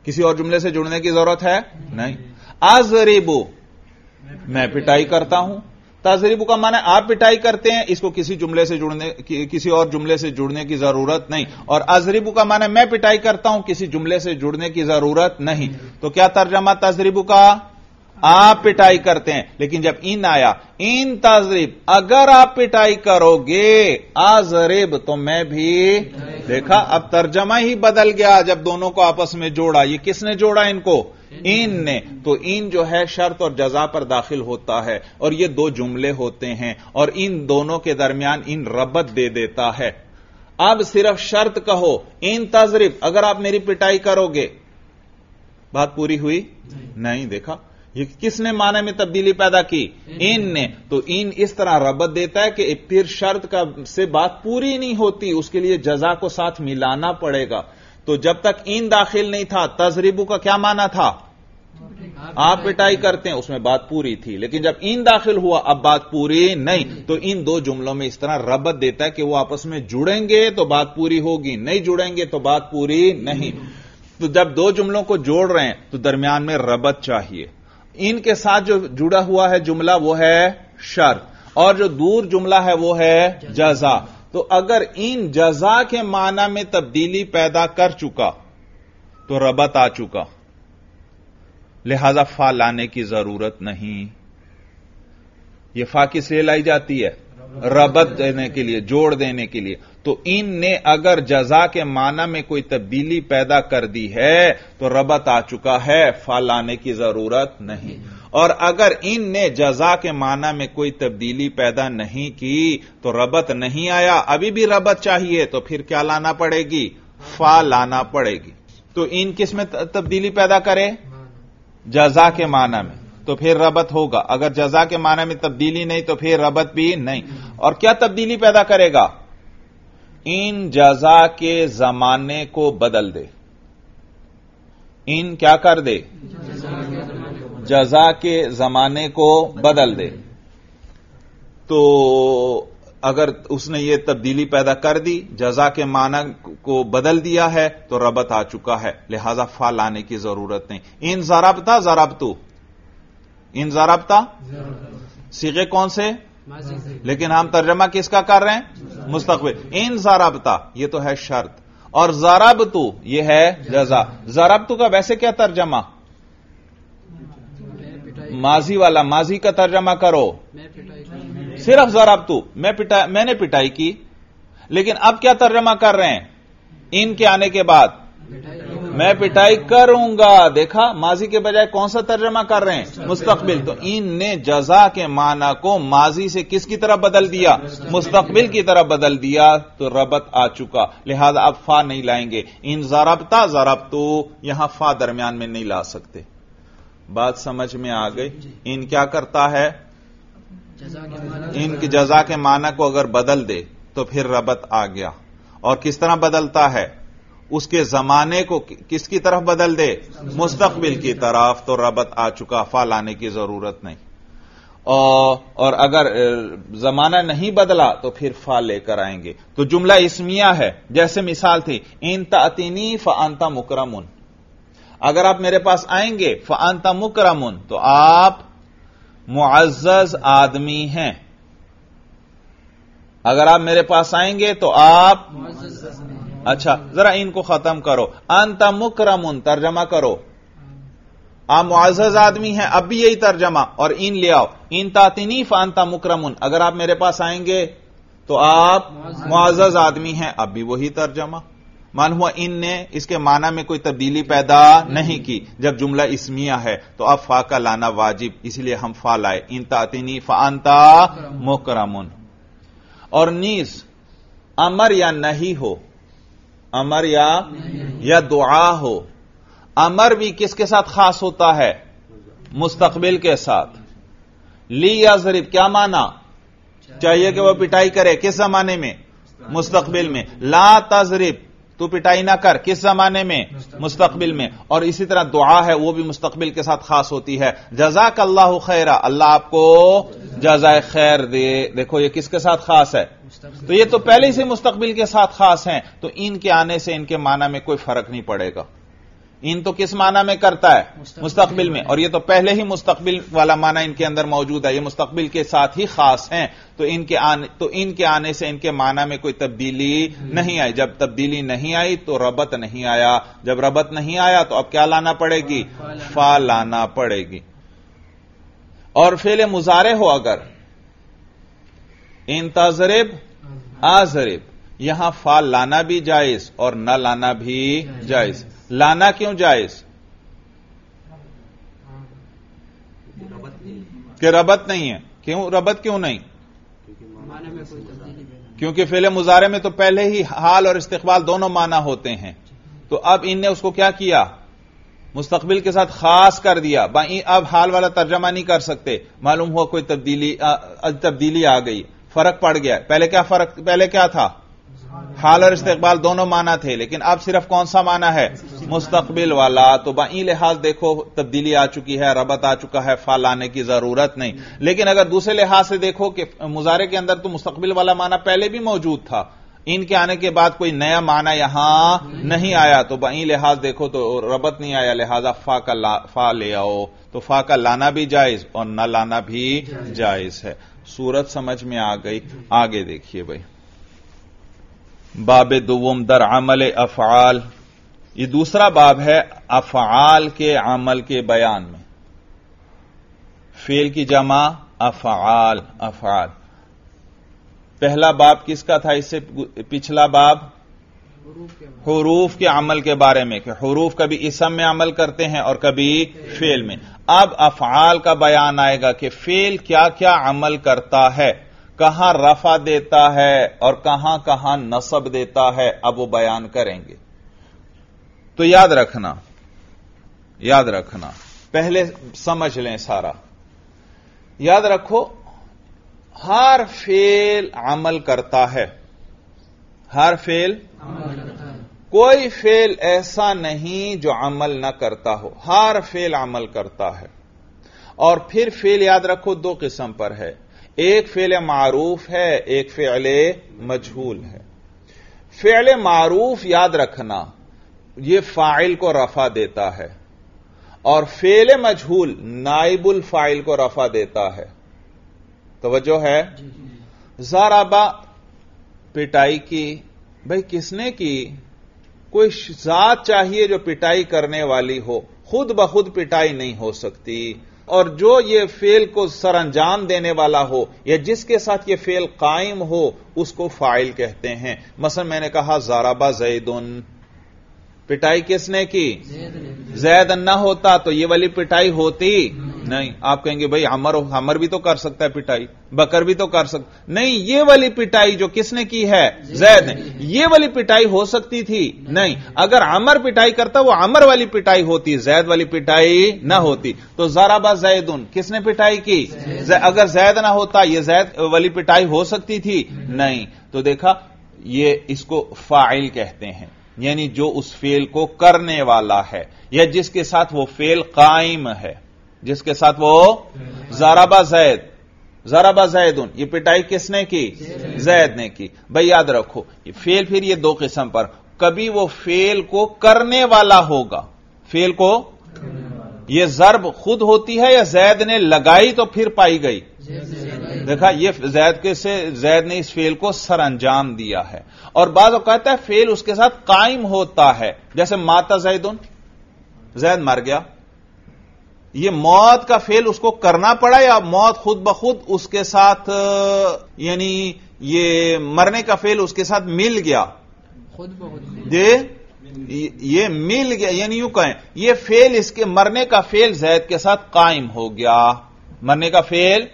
کسی اور جملے سے جڑنے کی ضرورت ہے؟ نہیں۔ آزریبو، میں پٹائی کرتا ہوں۔ تاجریبو کا معنی آپ پٹائی کرتے ہیں، اس کو کسی جملے سے جڑنے، کسی اور جملے سے جڑنے کی ضرورت نہیں۔ اور ازریبو کا معنی میں پٹائی کرتا ہوں، کسی جملے سے جڑنے کی ضرورت نہیں۔ تو کیا ترجمہ تجریبو کا آپ پٹائی کرتے ہیں۔ لیکن جب ان آیا، ان تجریب اگر آپ پٹائی کرو گے آزریب تو میں بھی دیکھا، اب ترجمہ ہی بدل گیا، جب دونوں کو آپس میں جوڑا۔ یہ کس نے جوڑا ان کو؟ ان نے تو ان جو ہے شرط اور جزا پر داخل ہوتا ہے اور یہ دو جملے ہوتے ہیں اور ان دونوں کے درمیان ان ربط دے دیتا ہے۔ اب صرف شرط کہو ان تجرب اگر آپ میری پٹائی کرو گے۔ بات پوری ہوئی؟ نہیں۔ دیکھا۔ یہ کس نے معنی میں تبدیلی پیدا کی؟ ان نے۔ تو ان اس طرح ربط دیتا ہے کہ پھر شرط کا سے بات پوری نہیں ہوتی اس کے لیے جزا کو ساتھ ملانا پڑے گا۔ تو جب تک این داخل نہیں تھا تجربو کا کیا مانا تھا؟ آپ پٹائی کرتے ہیں، اس میں بات پوری تھی، لیکن جب این داخل ہوا، اب بات پوری نہیں، تو ان دو جملوں میں اس طرح ربط دیتا ہے کہ وہ آپس میں جڑیں گے تو بات پوری ہوگی، نہیں جڑیں گے تو بات پوری نہیں۔ تو جب دو جملوں کو جوڑ رہے ہیں، تو درمیان میں ربط چاہیے۔ ان کے ساتھ جو جڑا ہوا ہے جملہ، وہ ہے شرط اور جو دور جملہ ہے، وہ ہے جزا۔ تو اگر ان جزا کے معنی میں تبدیلی پیدا کر چکا، تو ربط آ چکا۔ لہذا فا لانے کی ضرورت نہیں۔ یہ فا کس لیے لائی جاتی ہے؟ ربط دینے کے لیے، جوڑ دینے کے لیے۔ تو ان نے اگر جزا کے معنی میں کوئی تبدیلی پیدا کر دی ہے، تو ربط آ چکا ہے۔ فا لانے کی ضرورت نہیں۔ اور اگر ان نے جزا کے معنی میں کوئی تبدیلی پیدا نہیں کی تو ربط نہیں آیا، ابھی بھی ربط چاہیے تو پھر کیا لانا پڑے گی؟ فا لانا پڑے گی۔ تو ان کس میں تبدیلی پیدا کرے؟ جزا کے معنی میں۔ تو پھر ربط ہوگا۔ اگر جزا کے معنی میں تبدیلی نہیں تو پھر ربط بھی نہیں۔ اور کیا تبدیلی پیدا کرے گا؟ ان جزا کے زمانے کو بدل دے۔ ان کیا کر دے؟ جزا کے زمانے کو بدل دے۔ تو اگر اس نے یہ تبدیلی پیدا کر دی، جزا کے معنی کو بدل دیا ہے، تو ربط آ چکا ہے۔ لہذا فا لانے کی ضرورت نہیں۔ ان ضربتا، ضربتو۔ ان ضربتا؟ سیگے کون سے؟ لیکن ہم ترجمہ کس کا کر رہے ہیں؟ مستقبل۔ ان ضربتا، یہ تو ہے شرط۔ اور ضربتو، یہ ہے جزا۔ ضربتو کا ویسے کیا ترجمہ؟ ماضی والا، ماضی کا ترجمہ کرو۔ صرف ضرب تو، میں میں نے پٹائی کی، لیکن اب کیا ترجمہ کر رہے ہیں؟ ان کے آنے کے بعد۔ میں پٹائی کروں گا۔ دیکھا، ماضی کے بجائے کون سا ترجمہ کر رہے ہیں؟ مستقبل۔ تو ان نے جزا کے معنی کو ماضی سے کس کی طرح بدل دیا؟ مستقبل کی طرح بدل دیا، تو ربط آ چکا۔ لہذا اب فا نہیں لائیں گے۔ ان ضربتا ضرب تو یہاں فا درمیان میں نہیں لا سکتے۔ بات سمجھ میں آ گئی۔ ان کیا کرتا ہے؟ ان کی جزا کے معنی کو اگر بدل دے تو پھر ربط آ گیا۔ اور کس طرح بدلتا ہے؟ اس کے زمانے کو کس کی طرف بدل دے؟ مستقبل کی طرف۔ تو ربط آ چکا فا لانے کی ضرورت نہیں۔ اور اگر زمانہ نہیں بدلا تو پھر فا لے کر آئیں گے۔ تو جملہ اسمیہ ہے۔ جیسے مثال تھی ان تعطینی فانتا مکرمن۔ اگر آپ میرے پاس آئیں گے فانتا مکرمن تو آپ معزز آدمی ہیں۔ اگر آپ میرے پاس آئیں گے، تو آپ اچھا ذرا ان کو ختم کرو۔ انت مکرمن ترجمہ کرو۔ آپ معزز آدمی ہیں، اب بھی یہی ترجمہ، اور ان لے آؤ۔ ان تاطنی فانتا مکرمن اگر آپ میرے پاس آئیں گے، تو آپ معزز آدمی ہیں، اب بھی وہی ترجمہ۔ مان ہوا ان نے اس کے معنی میں کوئی تبدیلی پیدا نہیں کی۔ جب جملہ اسمیہ ہے تو اب فا کا لانا واجب اسی لیے ہم فا لائے۔ ان تاطنی فانتا مکرمن اور نیز، امر یا نہیں ہو، امر یا یا دعا ہو۔ امر بھی کس کے ساتھ خاص ہوتا ہے؟ مستقبل کے ساتھ۔ لی یا ضریب کیا مانا؟ چاہیے کہ وہ پٹائی کرے۔ کس زمانے میں؟ مستقبل میں۔ لا تذریب تو پٹائی نہ کر۔ کس زمانے میں؟ مستقبل۔ میں۔ اور اسی طرح دعا ہے وہ بھی مستقبل کے ساتھ خاص ہوتی ہے۔ جزاک اللہ خیرہ اللہ آپ کو جزائے خیر دے۔ دیکھو یہ کس کے ساتھ خاص ہے؟ تو یہ تو پہلے سے مستقبل کے ساتھ خاص ہیں۔ تو ان کے آنے سے ان کے معنی میں کوئی فرق نہیں پڑے گا۔ ان تو کس معنی میں کرتا ہے؟ مستقبل. میں. اور یہ تو پہلے ہی مستقبل والا معنی ان کے اندر موجود ہے. یہ مستقبل کے ساتھ ہی خاص ہیں. تو ان کے آنے تو ان کے آنے سے ان کے معنی میں کوئی تبدیلی نہیں آئی. جب تبدیلی نہیں آئی تو ربط نہیں آیا. جب ربط نہیں آیا تو اب کیا لانا پڑے گی؟ فا لانا پڑے گی. اور فیل مظاہرے ہو اگر. ان تذرب آزرب یہاں فا لانا بھی جائز اور نہ لانا بھی جائز. لانا کیوں جائز؟ کہ ربط نہیں ہے۔ کیوں؟ ربط کیوں نہیں؟ کیونکہ فیل مظاہرے میں تو پہلے ہی حال اور استقبال دونوں معنی ہوتے ہیں۔ تو اب ان نے اس کو کیا کیا؟ مستقبل کے ساتھ خاص کر دیا۔ اب حال والا ترجمہ نہیں کر سکتے۔ معلوم ہوا کوئی تبدیلی تبدیلی آ گئی۔ فرق پڑ گیا۔ پہلے کیا فرق پہلے کیا تھا؟ حال اور استقبال دونوں مانا تھے، لیکن اب صرف کون سا مانا ہے؟ مستقبل والا۔ تو بائیں لحاظ دیکھو، تبدیلی آ چکی ہے، ربط آ چکا ہے فال آنے کی ضرورت نہیں۔ لیکن اگر دوسرے لحاظ سے دیکھو کہ مظاہرے کے اندر تو مستقبل والا مانا پہلے بھی موجود تھا۔ ان کے آنے کے بعد کوئی نیا مانا یہاں نہیں آیا۔ تو بائیں لحاظ دیکھو تو ربط نہیں آیا، لہذا فا کا فا لے آؤ۔ تو فا کا لانا بھی جائز اور نہ لانا بھی جائز ہے۔ سورت سمجھ میں آ گئی۔ آگے دیکھیے بھائی۔ باب دوم در عمل افعال۔ یہ دوسرا باب ہے افعال کے عمل کے بیان میں۔ فیل کی جمع افعال افعال۔ پہلا باب کس کا تھا؟ اس سے پچھلا باب حروف کے عمل کے بارے میں، کہ حروف کبھی اسم میں عمل کرتے ہیں اور کبھی فیل میں۔ اب افعال کا بیان آئے گا کہ فیل کیا کیا عمل کرتا ہے۔ کہاں رفع دیتا ہے اور کہاں کہاں نصب دیتا ہے اب وہ بیان کریں گے۔ تو یاد رکھنا یاد رکھنا۔ پہلے سمجھ لیں سارا۔ یاد رکھو ہر فیل عمل کرتا ہے۔ ہر فیل کوئی فیل ایسا نہیں جو عمل نہ کرتا ہو۔ ہر فیل عمل کرتا ہے۔ اور پھر فیل یاد رکھو دو قسم پر ہے۔ ایک فعل معروف ہے ایک فعل مجھول ہے۔ فعل معروف یاد رکھنا یہ فائل کو رفع دیتا ہے۔ اور فعل مجھول نائب الفائل کو رفع دیتا ہے۔ توجہ ہے؟ زارابا پٹائی کی۔ بھائی کس نے کی؟ کوئی ذات چاہیے جو پٹائی کرنے والی ہو۔ خود بخود پٹائی نہیں ہو سکتی۔ اور جو یہ فیل کو سر انجام دینے والا ہو یا جس کے ساتھ یہ فیل قائم ہو، اس کو فائل کہتے ہیں۔ مثلا میں نے کہا زارابا زیدن۔ پٹائی کس نے کی؟ زید نہ ہوتا تو یہ والی پٹائی ہوتی۔ نہیں۔ آپ کہیں گے بھائی ہمر ہمر بھی تو کر سکتا ہے پٹائی بکر بھی تو کر سکتا۔ نہیں یہ والی پٹائی جو کس نے کی ہے؟ زید نے یہ والی پٹائی ہو سکتی تھی۔ نہیں اگر امر پٹائی کرتا وہ امر والی پٹائی ہوتی زید والی پٹائی نہ ہوتی۔ تو زارابا زید کس نے پٹائی کی؟ اگر زید نہ ہوتا یہ زید والی پٹائی ہو سکتی تھی۔ نہیں۔ تو دیکھا یہ اس کو فائل کہتے ہیں۔ یعنی جو اس فیل کو کرنے والا ہے، یا جس کے ساتھ وہ فیل قائم ہے۔ جس کے ساتھ وہ زارابا زید۔ زارابا زید یہ پٹائی کس نے کی؟ زید نے کی۔ بھائی یاد رکھو، یہ فیل پھر یہ دو قسم پر۔ کبھی وہ فیل کو کرنے والا ہوگا۔ فیل کو یہ ضرب خود ہوتی ہے یا زید نے لگائی تو پھر پائی گئی؟ دیکھا یہ زید کے سے زید نے اس فیل کو سر انجام دیا ہے۔ اور بعض اوقات ہے فیل اس کے ساتھ قائم ہوتا ہے۔ جیسے ماتا زیدن زید مر گیا۔ یہ موت کا فیل اس کو کرنا پڑا یا موت خود بخود اس کے ساتھ یعنی یہ مرنے کا فیل اس کے ساتھ مل گیا؟ خود بخود یہ مل گیا یعنی یوں کہیں یہ فیل اس کے مرنے کا فیل زید کے ساتھ قائم ہو گیا۔ مرنے کا فیل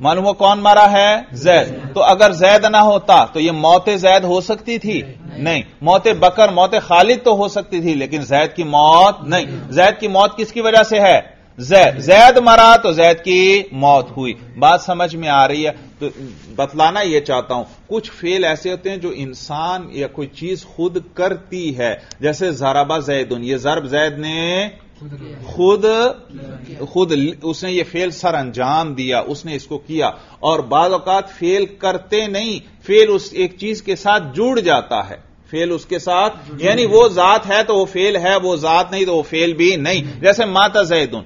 معلوم وہ کون مرا ہے؟ زید۔ تو اگر زید نہ ہوتا تو یہ موت زید ہو سکتی تھی؟ نہیں۔ موت بکر موت خالد تو ہو سکتی تھی لیکن زید کی موت نہیں۔ زید کی موت کس کی وجہ سے ہے؟ زید۔ زید مرا تو زید کی موت ہوئی۔ بات سمجھ میں آ رہی ہے۔ تو بتلانا یہ چاہتا ہوں کچھ فیل ایسے ہوتے ہیں جو انسان یا کوئی چیز خود کرتی ہے۔ جیسے زرابا زیدن یہ ضرب زید نے خود خود اس نے یہ فیل سر انجام دیا، اس نے اس کو کیا۔ اور بعض اوقات فیل کرتے نہیں فیل اس ایک چیز کے ساتھ جڑ جاتا ہے۔ فیل اس کے ساتھ یعنی وہ ذات ہے تو وہ فیل ہے، وہ ذات نہیں تو وہ فیل بھی نہیں۔ جیسے ماتا زیدن۔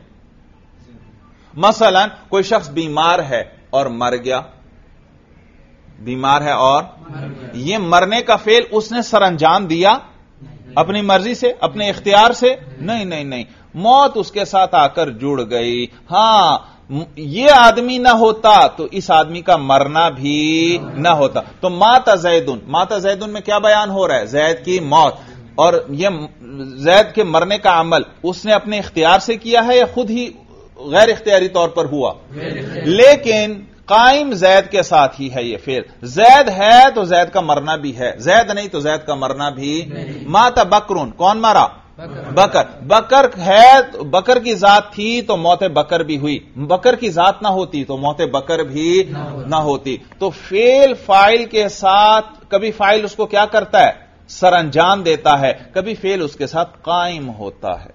مثلا کوئی شخص بیمار ہے اور مر گیا۔ بیمار ہے اور یہ مرنے کا فیل اس نے سر انجام دیا۔ اپنی مرضی سے اپنے اختیار سے۔ نہیں نہیں نہیں۔ موت اس کے ساتھ آ کر جڑ گئی۔ ہاں یہ آدمی نہ ہوتا تو اس آدمی کا مرنا بھی نہ ہوتا۔ تو ماتا زیدن ماتا زیدن میں کیا بیان ہو رہا ہے؟ زید کی موت۔ اور یہ زید کے مرنے کا عمل اس نے اپنے اختیار سے کیا ہے یا خود ہی غیر اختیاری طور پر ہوا؟ لیکن قائم زید کے ساتھ ہی ہے یہ فیل زید ہے تو زید کا مرنا بھی ہے۔ زید نہیں تو زید کا مرنا بھی ماتا بکرون۔ کون مارا؟ بکر۔ بکر۔ ہے بکر کی ذات تھی تو موت بکر بھی ہوئی۔ بکر کی ذات نہ ہوتی تو موت بکر بھی نہ ہوتی۔ تو فیل فائل کے ساتھ کبھی فائل اس کو کیا کرتا ہے؟ سر انجام دیتا ہے۔ کبھی فیل اس کے ساتھ قائم ہوتا ہے۔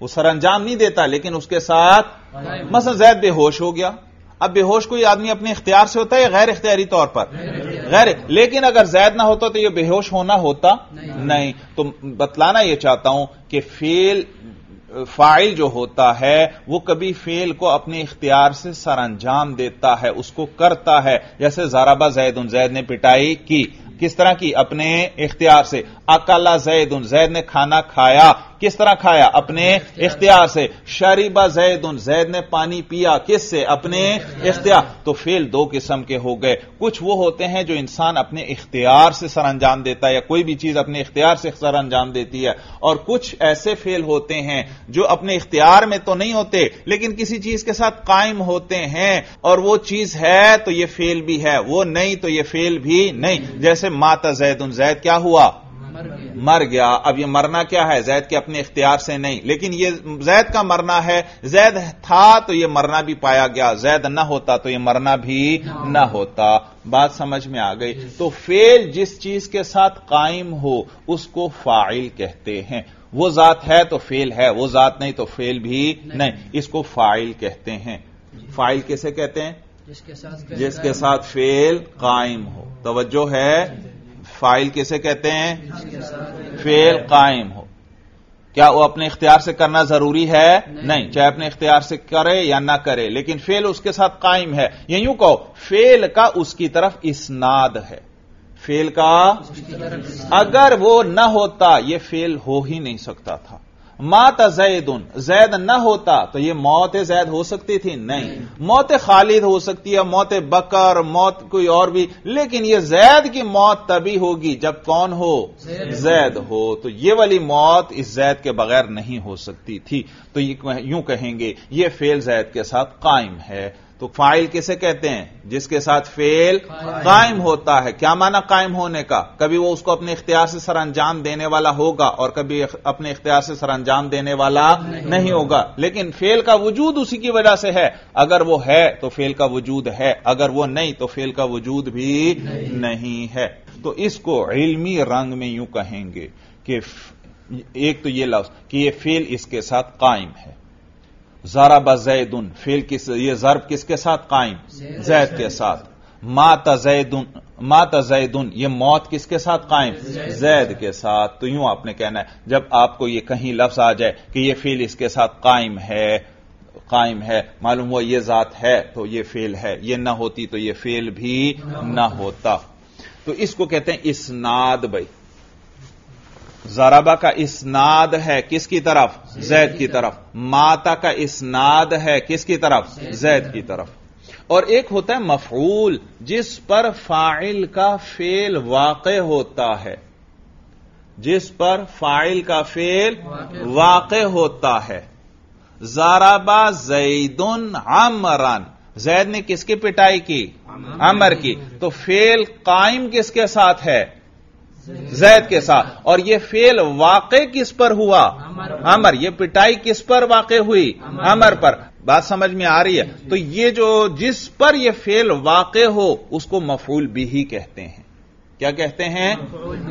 وہ سر انجام نہیں دیتا لیکن اس کے ساتھ مثلا زید بے ہوش ہو گیا۔ اب بے ہوش کوئی آدمی اپنے اختیار سے ہوتا ہے یا غیر اختیاری طور پر؟ غیر لیکن اگر زید نہ ہوتا تو یہ بے ہوش ہونا ہوتا نہیں۔ تو بتلانا یہ چاہتا ہوں کہ فیل فائل جو ہوتا ہے، وہ کبھی فیل کو اپنے اختیار سے سر انجام دیتا ہے، اس کو کرتا ہے۔ جیسے زارابا زید ان زید نے پٹائی کی۔ کس طرح کی اپنے اختیار سے؟ اکالا زید ان زید نے کھانا کھایا۔ کس طرح کھایا؟ اپنے اختیار سے۔ شریبا زید ان زید نے پانی پیا۔ کس سے؟ اپنے اختیار۔ تو فیل دو قسم کے ہو گئے۔ کچھ وہ ہوتے ہیں جو انسان اپنے اختیار سے سر انجام دیتا ہے یا کوئی بھی چیز اپنے اختیار سے سر انجام دیتی ہے۔ اور کچھ ایسے فیل ہوتے ہیں جو اپنے اختیار میں تو نہیں ہوتے، لیکن کسی چیز کے ساتھ قائم ہوتے ہیں اور وہ چیز ہے تو یہ فیل بھی ہے، وہ نہیں تو یہ فیل بھی نہیں۔ جیسے ماتا زید ان زید کیا ہوا؟ مر گیا۔ اب یہ مرنا کیا ہے؟ زید کے اپنے اختیار سے نہیں۔ لیکن یہ زید کا مرنا ہے۔ زید تھا تو یہ مرنا بھی پایا گیا۔ زید نہ ہوتا تو یہ مرنا بھی نہ ہوتا۔ بات سمجھ میں آ گئی۔ تو فیل جس چیز کے ساتھ قائم ہو اس کو فائل کہتے ہیں۔ وہ ذات ہے تو فیل ہے وہ ذات نہیں تو فیل بھی نہیں۔ اس کو فائل کہتے ہیں۔ فائل کیسے کہتے ہیں؟ جس کے ساتھ فیل قائم ہو۔ توجہ ہے۔ فائل کیسے کہتے ہیں؟ فیل قائم ہو۔ کیا وہ اپنے اختیار سے کرنا ضروری ہے؟ نہیں۔ چاہے اپنے اختیار سے کرے یا نہ کرے لیکن فیل اس کے ساتھ قائم ہے۔ یا یوں کہو فیل کا اس کی طرف اسناد ہے۔ فیل کا اگر وہ نہ ہوتا یہ فیل ہو ہی نہیں سکتا تھا۔ مات زید زید نہ ہوتا تو یہ موت زید ہو سکتی تھی؟ نہیں۔ موت خالد ہو سکتی ہے، موت بکر، موت کوئی اور بھی، لیکن یہ زید کی موت تبھی ہوگی جب کون ہو؟ زید ہو۔ تو یہ والی موت اس زید کے بغیر نہیں ہو سکتی تھی۔ تو یوں کہیں گے، یہ فیل زید کے ساتھ قائم ہے۔ تو فائل کسے کہتے ہیں؟ جس کے ساتھ فیل قائم ہوتا ہے۔ کیا معنی قائم ہونے کا؟ کبھی وہ اس کو اپنے اختیار سے سر انجام دینے والا ہوگا اور کبھی اپنے اختیار سے سر انجام دینے والا نہیں ہوگا۔ لیکن فیل کا وجود اسی کی وجہ سے ہے۔ اگر وہ ہے تو فیل کا وجود ہے۔ اگر وہ نہیں تو فیل کا وجود بھی نہیں ہے۔ تو اس کو علمی رنگ میں یوں کہیں گے کہ ایک تو یہ لفظ کہ یہ فیل اس کے ساتھ قائم ہے۔ ذرا زیدن فیل کس یہ ضرب کس کے ساتھ؟ قائم. زید. کے ساتھ. ماتا زیدن ماتا زیدن یہ موت کس کے ساتھ؟ قائم. زید. کے ساتھ. تو یوں آپ نے کہنا ہے جب آپ کو یہ کہیں لفظ آ جائے کہ یہ فیل اس کے ساتھ قائم ہے قائم ہے معلوم ہوا یہ ذات ہے تو یہ فیل ہے یہ نہ ہوتی تو یہ فیل بھی نہ ہوتا. تو اس کو کہتے ہیں اسناد بھائی. زارابا کا اسناد ہے کس کی طرف؟ زید کی طرف. ماتا کا اسناد ہے کس کی طرف؟ زید کی طرف. اور ایک ہوتا ہے مفعول، جس پر فائل کا فیل واقع ہوتا ہے. جس پر فائل کا فیل واقع ہوتا ہے. زارابا زیدن عمران زید نے کس کی پٹائی کی؟ امر کی. تو فیل قائم کس کے ساتھ ہے؟ زید کے ساتھ۔ اور یہ فیل واقع کس پر ہوا؟ امر یہ پٹائی کس پر واقع ہوئی؟ امر پر۔ بات سمجھ میں آ رہی ہے۔ تو یہ جو جس پر یہ فیل واقع ہو اس کو مفعول بھی ہی کہتے ہیں۔ کیا کہتے ہیں؟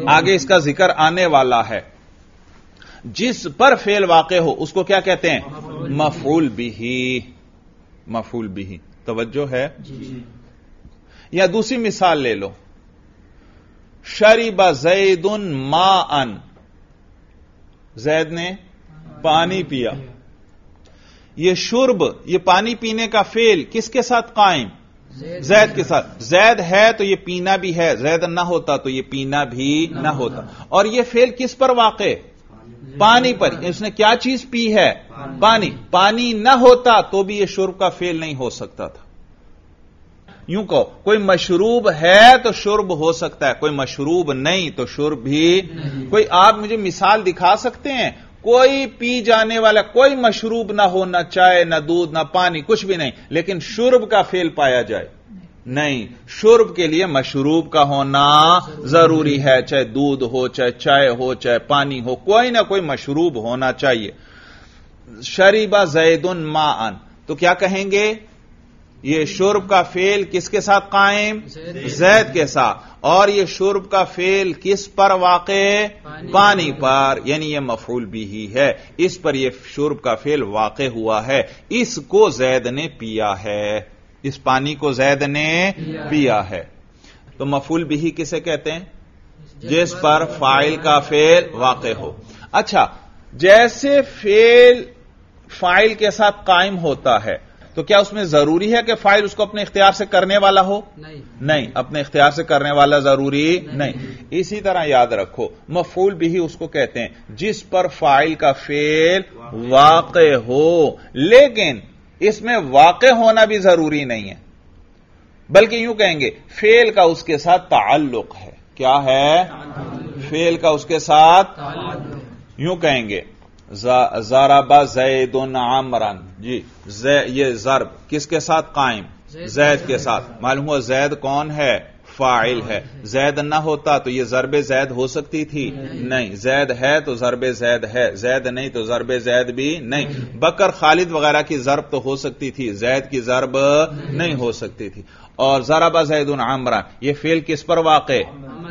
آگے اس کا ذکر آنے والا ہے۔ جس پر فیل واقع ہو اس کو کیا کہتے ہیں؟ مفعول۔ بھی مفعول بھی توجہ ہے؟ یا دوسری مثال لے لو۔ شریب زید ما ان زید نے پانی پیا۔ یہ شرب، یہ پانی پینے کا فیل کس کے ساتھ قائم؟ زید کے ساتھ۔ زید ہے تو یہ پینا بھی ہے۔ زید نہ ہوتا تو یہ پینا بھی نہ ہوتا۔ اور یہ فیل کس پر واقع؟ پانی پر۔ اس نے کیا چیز پی ہے؟ پانی۔ پانی نہ ہوتا تو بھی یہ شرب کا فیل نہیں ہو سکتا تھا۔ یوں کہو کوئی مشروب ہے تو شرب ہو سکتا ہے کوئی مشروب نہیں تو شرب بھی کوئی آپ مجھے مثال دکھا سکتے ہیں کوئی پی جانے والا کوئی مشروب نہ ہو نہ چائے نہ دودھ نہ پانی کچھ بھی نہیں لیکن شرب کا فیل پایا جائے۔ نہیں شرب کے لیے مشروب کا ہونا ضروری ہے چاہے دودھ ہو چاہے چائے ہو چاہے پانی ہو کوئی نہ کوئی مشروب ہونا چاہیے۔ شریبہ زید ما ان تو کیا کہیں گے؟ یہ شرب کا فیل کس کے ساتھ قائم؟ زید کے ساتھ۔ اور یہ شرب کا فیل کس پر واقع؟ پانی پر۔ یعنی یہ مفعول بھی ہی ہے۔ اس پر یہ شرب کا فیل واقع ہوا ہے۔ اس کو زید نے پیا ہے۔ اس پانی کو زید نے پیا ہے۔ تو مفعول بھی ہی کسے کہتے ہیں؟ جس پر فائل کا فیل واقع ہو۔ اچھا جیسے فیل فائل کے ساتھ قائم ہوتا ہے تو کیا اس میں ضروری ہے کہ فائل اس کو اپنے اختیار سے کرنے والا ہو؟ نہیں۔ اپنے اختیار سے کرنے والا ضروری نہیں۔ اسی طرح یاد رکھو مفول بھی اس کو کہتے ہیں جس پر فائل کا فیل واقع ہو۔ لیکن اس میں واقع ہونا بھی ضروری نہیں ہے۔ بلکہ یوں کہیں گے فیل کا اس کے ساتھ تعلق ہے۔ کیا ہے؟ فیل کا اس کے ساتھ یوں کہیں گے زارابا زید عمران جی یہ ضرب کس کے ساتھ قائم؟ زید کے ساتھ معلوم ہوا زید کون ہے؟ فائل ہے۔ زید نہ ہوتا تو یہ ضرب زید ہو سکتی تھی؟ نہیں۔ زید ہے تو ضرب زید ہے۔ زید نہیں تو ضرب زید بھی نہیں۔ بکر خالد وغیرہ کی ضرب تو ہو سکتی تھی۔ زید کی ضرب نہیں ہو سکتی تھی۔ اور ذرا زید عمران یہ فیل کس پر واقع؟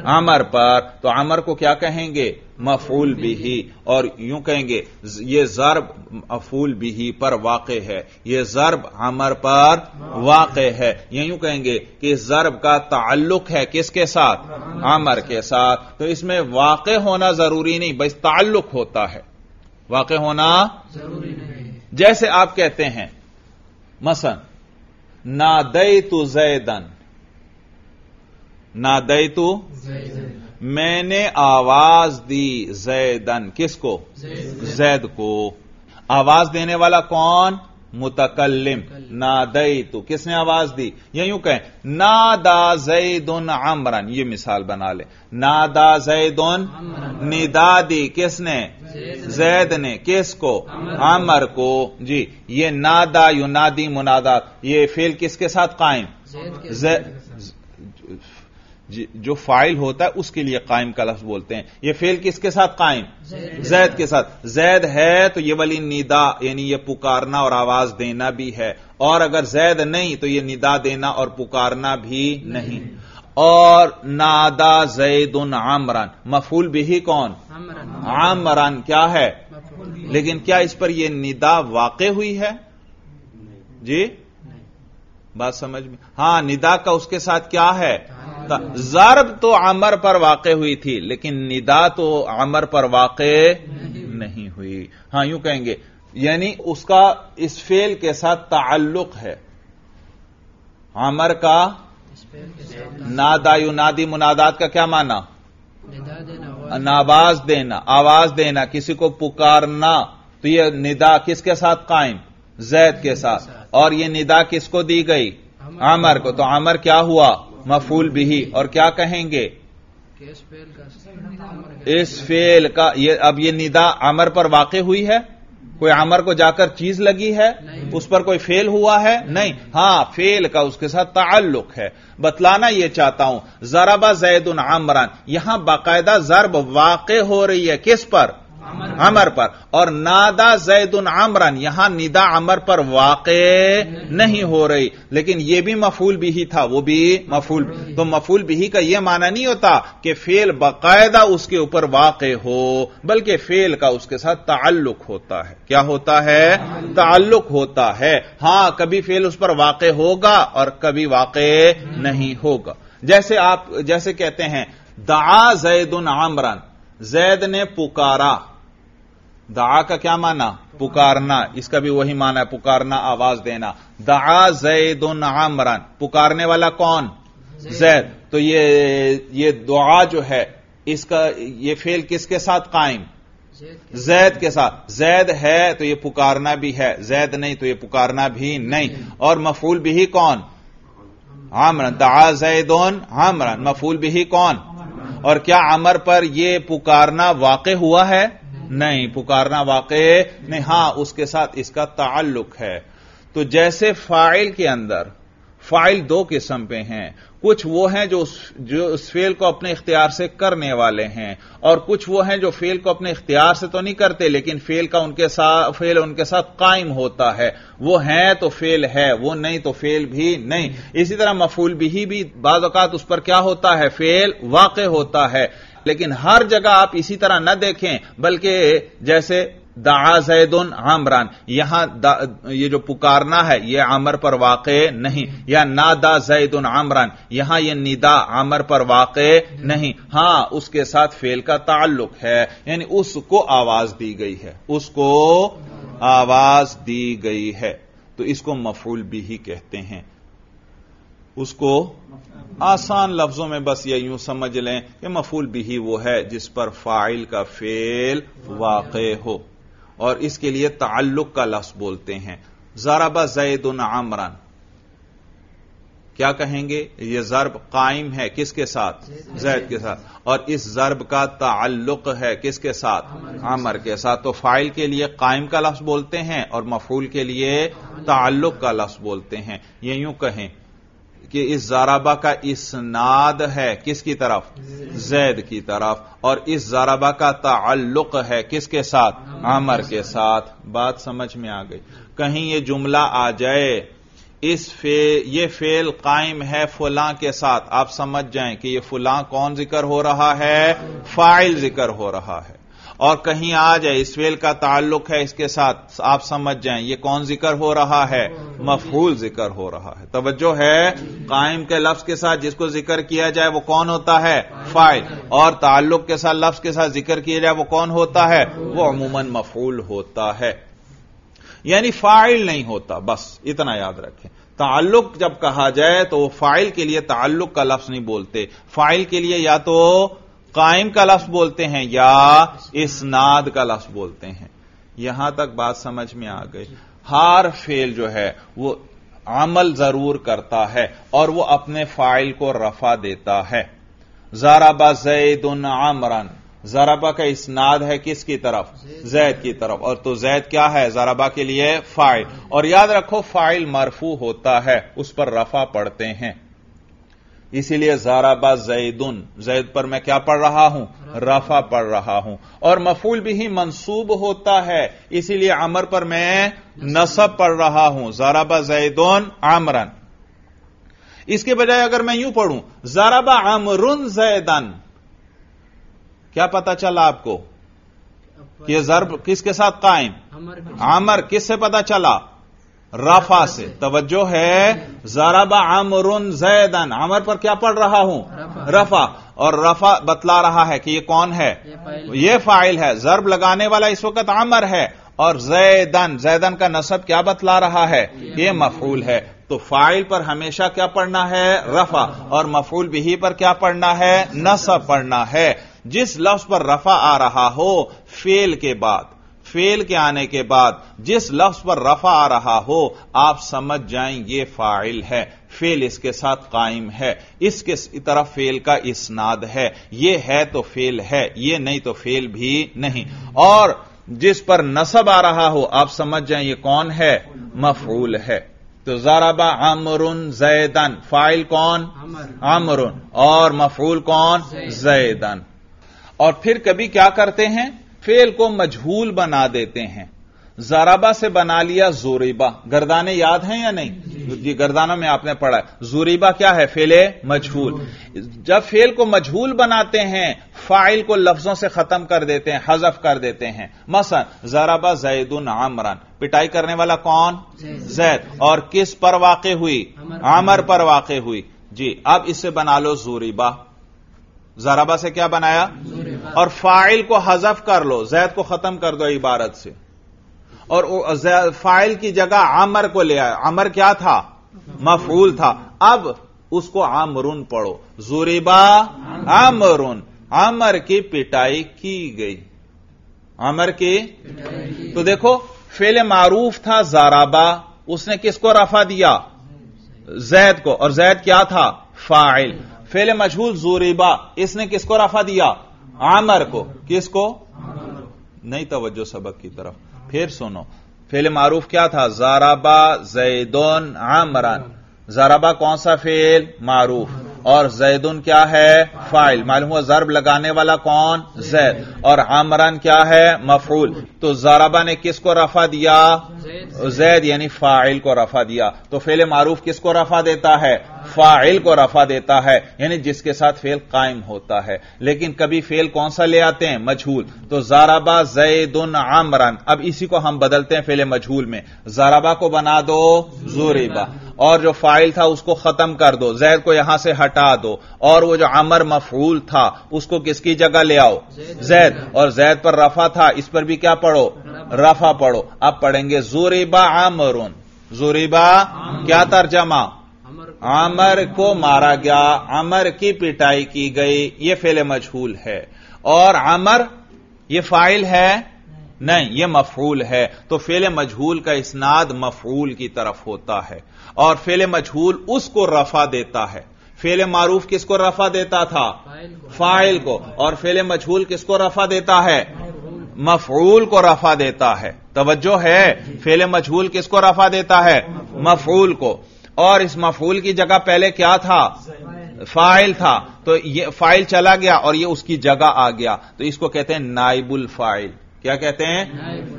عمر پر۔ تو عمر کو کیا کہیں گے؟ مفعول بھی اور یوں کہیں گے یہ ضرب مفعول بھی پر واقع ہے یہ ضرب عمر پر واقع ہے۔ یہ یوں کہیں گے کہ ضرب کا تعلق ہے کس کے ساتھ؟ عمر کے ساتھ۔ تو اس میں واقع ہونا ضروری نہیں بس تعلق ہوتا ہے۔ واقع ہونا ضروری نہیں۔ جیسے آپ کہتے ہیں مثلا نادئی تو زیدن نادئی تو میں نے آواز دی زیدن. کس کو؟ زید کو. آواز دینے والا کون؟ متکلم. نادئی تو کس نے آواز دی؟ یا یوں کہیں، نادا زیدن عمرن. یہ مثال بنا لے. نادا زیدن ندا دی کس نے؟ زید نے. کس کو؟ عمر کو. جی یہ نادا یو نادی منادات. یہ فیل کس کے ساتھ قائم؟ جو فائل ہوتا ہے اس کے لیے قائم کا لفظ بولتے ہیں۔ یہ فیل کس کے ساتھ قائم؟ زید. کے ساتھ۔ زید ہے تو یہ ولی ندا یعنی یہ پکارنا اور آواز دینا بھی ہے۔ اور اگر زید نہیں تو یہ ندا دینا اور پکارنا بھی نہیں۔ اور نادا زید عمران مفول بھی کون؟ عمران کیا ہے؟ لیکن کیا اس پر یہ ندا واقع ہوئی ہے؟ جی؟ بات سمجھ میں۔ ہاں ندا کا اس کے ساتھ کیا ہے؟ ضرب تو عمر پر واقع ہوئی تھی، لیکن ندا تو عمر پر واقع نہیں ہوئی۔ ہاں یوں کہیں گے۔ یعنی اس کا اس فیل کے ساتھ تعلق ہے۔ عمر کا نادا یو نادی منادات کا کیا مانا ناواز دینا، آواز دینا، کسی کو پکارنا۔ تو یہ ندا کس کے ساتھ قائم؟ زید کے ساتھ۔ اور یہ ندا کس کو دی گئی؟ عمر کو۔ تو عمر کیا ہوا؟ مفول بھی اور کیا کہیں گے؟ اس فیل کا یہ اب یہ ندا عمر پر واقع ہوئی ہے؟ کوئی عمر کو جا کر چیز لگی ہے؟ اس پر کوئی فیل ہوا ہے؟ نہیں. ہاں فیل کا اس کے ساتھ تعلق ہے. بتلانا یہ چاہتا ہوں ضربہ زید عمران یہاں باقاعدہ ضرب واقع ہو رہی ہے. کس پر؟ عمر پر. اور نادا زید عمران یہاں ندا عمر پر واقع نہیں ہو رہی. لیکن یہ بھی مفول بھی تھا. وہ بھی مفول تو مفول بھی کا یہ معنی نہیں ہوتا کہ فیل باقاعدہ اس کے اوپر واقع ہو، بلکہ فیل کا اس کے ساتھ تعلق ہوتا ہے. کیا ہوتا ہے؟ تعلق ہوتا ہے. ہاں کبھی فیل اس پر واقع ہوگا اور کبھی واقع نہیں ہوگا. جیسے آپ، جیسے کہتے ہیں، دعا زید عمران زید نے پکارا. دعا کا کیا مانا پکارنا. اس کا بھی وہی مانا ہے پکارنا آواز دینا. دعا زید عمران پکارنے والا کون؟ زید. تو یہ یہ دعا جو ہے اس کا یہ فیل کس کے ساتھ قائم؟ زید کے ساتھ. زید ہے تو یہ پکارنا بھی ہے. زید نہیں تو یہ پکارنا بھی نہیں. اور مفول بھی کون؟ عمران دعا زیدون عمران مفول بھی کون؟ اور کیا عمر پر یہ پکارنا واقع ہوا ہے؟ نہیں، پکارنا واقع نہیں۔ ہاں اس کے ساتھ اس کا تعلق ہے۔ تو جیسے فائل کے اندر فائل دو قسم پہ ہیں۔ کچھ وہ ہیں جو اس جو اس فیل کو اپنے اختیار سے کرنے والے ہیں، اور کچھ وہ ہیں جو فیل کو اپنے اختیار سے تو نہیں کرتے، لیکن فیل کا ان کے ساتھ فیل ان کے ساتھ قائم ہوتا ہے۔ وہ ہیں تو فیل ہے، وہ نہیں تو فیل بھی نہیں۔ اسی طرح مفول بھی بھی بعض اوقات اس پر کیا ہوتا ہے؟ فیل واقع ہوتا ہے۔ لیکن ہر جگہ آپ اسی طرح نہ دیکھیں، بلکہ جیسے دعا زید عمران یہاں یہ جو پکارنا ہے، یہ عمر پر واقع نہیں، یا نادا زید عمران یہاں یہ ندا عمر پر واقع نہیں۔ ہاں اس کے ساتھ فیل کا تعلق ہے یعنی اس کو آواز دی گئی ہے۔ اس کو آواز دی گئی ہے۔ تو اس کو مفول بھی ہی کہتے ہیں۔ اس کو آسان لفظوں میں بس یہ یوں سمجھ لیں کہ مفول بھی وہ ہے جس پر فائل کا فیل واقع ہو۔ اور اس کے لیے تعلق کا لفظ بولتے ہیں۔ ضرب زید عمران کیا کہیں گے؟ یہ ضرب قائم ہے کس کے ساتھ؟ زید کے ساتھ۔ اور اس ضرب کا تعلق ہے کس کے ساتھ؟ عمر کے ساتھ۔ تو فائل کے لیے قائم کا لفظ بولتے ہیں اور مفول کے لیے تعلق کا لفظ بولتے ہیں۔ یہ یوں کہیں۔ کہ اس زارابا کا اسناد ہے کس کی طرف؟ زید. کی طرف۔ اور اس زارابا کا تعلق ہے کس کے ساتھ؟ عمر کے ساتھ۔ بات سمجھ میں آ گئی۔ کہیں یہ جملہ آ جائے اس فے یہ فیل قائم ہے فلاں کے ساتھ۔ آپ سمجھ جائیں کہ یہ فلاں کون ذکر ہو رہا ہے؟ فائل ذکر ہو رہا ہے۔ اور کہیں آ جائے اس فیل کا تعلق ہے، اس کے ساتھ آپ سمجھ جائیں، یہ کون ذکر ہو رہا ہے؟ مفہول ذکر ہو رہا ہے۔ توجہ ہے، قائم کے لفظ کے ساتھ جس کو ذکر کیا جائے وہ کون ہوتا ہے؟ فائل اور تعلق کے ساتھ لفظ کے ساتھ ذکر کیا جائے وہ کون ہوتا ہے؟ وہ عموماً مفول ہوتا ہے۔ یعنی فائل نہیں ہوتا، بس اتنا یاد رکھیں۔ تعلق جب کہا جائے تو وہ فائل کے لیے تعلق کا لفظ نہیں بولتے۔ فائل کے لیے یا تو قائم کا لفظ بولتے ہیں یا اسناد کا لفظ بولتے ہیں۔ یہاں تک بات سمجھ میں آ گئی۔ ہار فیل جو ہے وہ عمل ضرور کرتا ہے اور وہ اپنے فائل کو رفع دیتا ہے۔ زارابا زید عمران زارابا کا اسناد ہے کس کی طرف؟ زید کی طرف۔ اور تو زید کیا ہے؟ زارابا کے لیے فائل اور یاد رکھو فائل مرفو ہوتا ہے، اس پر رفع پڑتے ہیں۔ اسی لیے زارابا زیدن زید پر میں کیا پڑھ رہا ہوں؟ رفا پڑھ رہا ہوں۔ اور مفول بھی ہی منصوب ہوتا ہے اسی لیے عمر پر میں نصب پڑھ رہا ہوں۔ زارابا زیدون عمرن اس کے بجائے اگر میں یوں پڑھوں زارابا عمرن زیدن۔ کیا پتا چلا آپ کو؟ کہ یہ ضرب کس کے ساتھ قائم؟ عمر کس سے پتا چلا؟ رفا سے۔ توجہ ہے۔ زارابا عمرن زیدن عمر پر کیا پڑھ رہا ہوں؟ رفا اور رفا بتلا رہا ہے کہ یہ کون ہے؟ یہ فائل ہے۔ ضرب لگانے والا اس وقت عمر ہے۔ اور زیدن زیدن کا نصب کیا بتلا رہا ہے؟ یہ مفعول ہے۔ تو فائل پر ہمیشہ کیا پڑھنا ہے؟ رفا اور مفعول بھی پر کیا پڑھنا ہے؟ نصب پڑھنا ہے۔ جس لفظ پر رفع آ رہا ہو فیل کے بعد۔ فیل کے آنے کے بعد جس لفظ پر رفع آ رہا ہو آپ سمجھ جائیں یہ فاعل ہے فیل اس کے ساتھ قائم ہے اس کے طرف فیل کا اسناد ہے یہ ہے تو فیل ہے یہ نہیں تو فیل بھی نہیں۔ اور جس پر نصب آ رہا ہو آپ سمجھ جائیں یہ کون ہے؟ مفعول ہے۔ تو زارابا امرن زیدن فائل کون؟ امرن اور مفعول کون؟ زیدن اور پھر کبھی کیا کرتے ہیں؟ فیل کو مجھول بنا دیتے ہیں۔ زارابا سے بنا لیا زوریبا گردانے یاد ہیں یا نہیں؟ جی گردانوں میں آپ نے پڑھا ہے۔ زوریبا کیا ہے؟ فیل مجھول۔ جب فیل کو مجھول بناتے ہیں فائل کو لفظوں سے ختم کر دیتے ہیں حذف کر دیتے ہیں۔ مثلا زارابا زید عمران پٹائی کرنے والا کون؟ زید۔ اور کس پر واقع ہوئی؟ عمر پر۔ واقع ہوئی۔ جی اب اس سے بنا لو زوریبا زارابا سے کیا بنایا؟ اور فائل کو حذف کر لو، زید کو ختم کر دو عبارت سے۔ اور فائل کی جگہ عمر کو لے آیا عمر کیا تھا؟ مفعول تھا۔ اب اس کو عمرن پڑھو۔ زوریبا عمرن عمر کی پٹائی کی گئی۔ عمر کی تو دیکھو فیل معروف تھا زارابا اس نے کس کو رفع دیا؟ زید کو۔ اور زید کیا تھا؟ فائل فیل مشہور زوریبا اس نے کس کو رفع دیا؟ عامر کو کس کو نہیں توجہ سبق کی طرف پھر سنو فعل معروف کیا تھا زارابا زیدون عامران زارابا کون سا فیل معروف اور زیدن کیا ہے؟ فائل معلوم ہوا ضرب لگانے والا کون؟ زید. اور عامران کیا ہے؟ مفعول. تو زارابا نے کس کو رفع دیا؟ زید یعنی فائل کو رفع دیا. تو فیل معروف کس کو رفع دیتا ہے؟ فائل کو رفع دیتا ہے. یعنی جس کے ساتھ فیل قائم ہوتا ہے. لیکن کبھی فیل کون سا لے آتے ہیں؟ مجھول. تو زارابا زید عمران. اب اسی کو ہم بدلتے ہیں فیل مجھول میں. زارابا کو بنا دو زوریبا اور جو فائل تھا اس کو ختم کر دو زید کو یہاں سے ہٹا دو، اور وہ جو امر مفعول تھا، اس کو کس کی جگہ لے آؤ؟ زید۔ اور زید پر رفع تھا، اس پر بھی کیا پڑھو؟ رفع پڑھو۔ اب پڑھیں گے زوریبا عامرون زوریبا کیا ترجمہ؟ عمر کو مارا گیا، عمر کی پٹائی کی گئی، یہ فیل مجھول ہے۔ اور عمر، یہ فائل ہے؟ نہیں، یہ مفعول ہے۔ تو فیل مجھول کا اسناد مفعول کی طرف ہوتا ہے۔ اور فیل مجھول اس کو رفع دیتا ہے۔ فیل معروف کس کو رفع دیتا تھا؟ فائل کو۔ اور فیل مجھول کس کو رفع دیتا ہے؟ مفعول کو رفع دیتا ہے۔ توجہ ہے؟ فیل مجھول کس کو رفع دیتا ہے؟ مفعول کو۔ اور اس مفعول کی جگہ پہلے کیا تھا؟ فائل تھا۔ تو یہ فائل چلا گیا اور یہ اس کی جگہ آ گیا۔ تو اس کو کہتے ہیں نائب الفائل کیا کہتے ہیں؟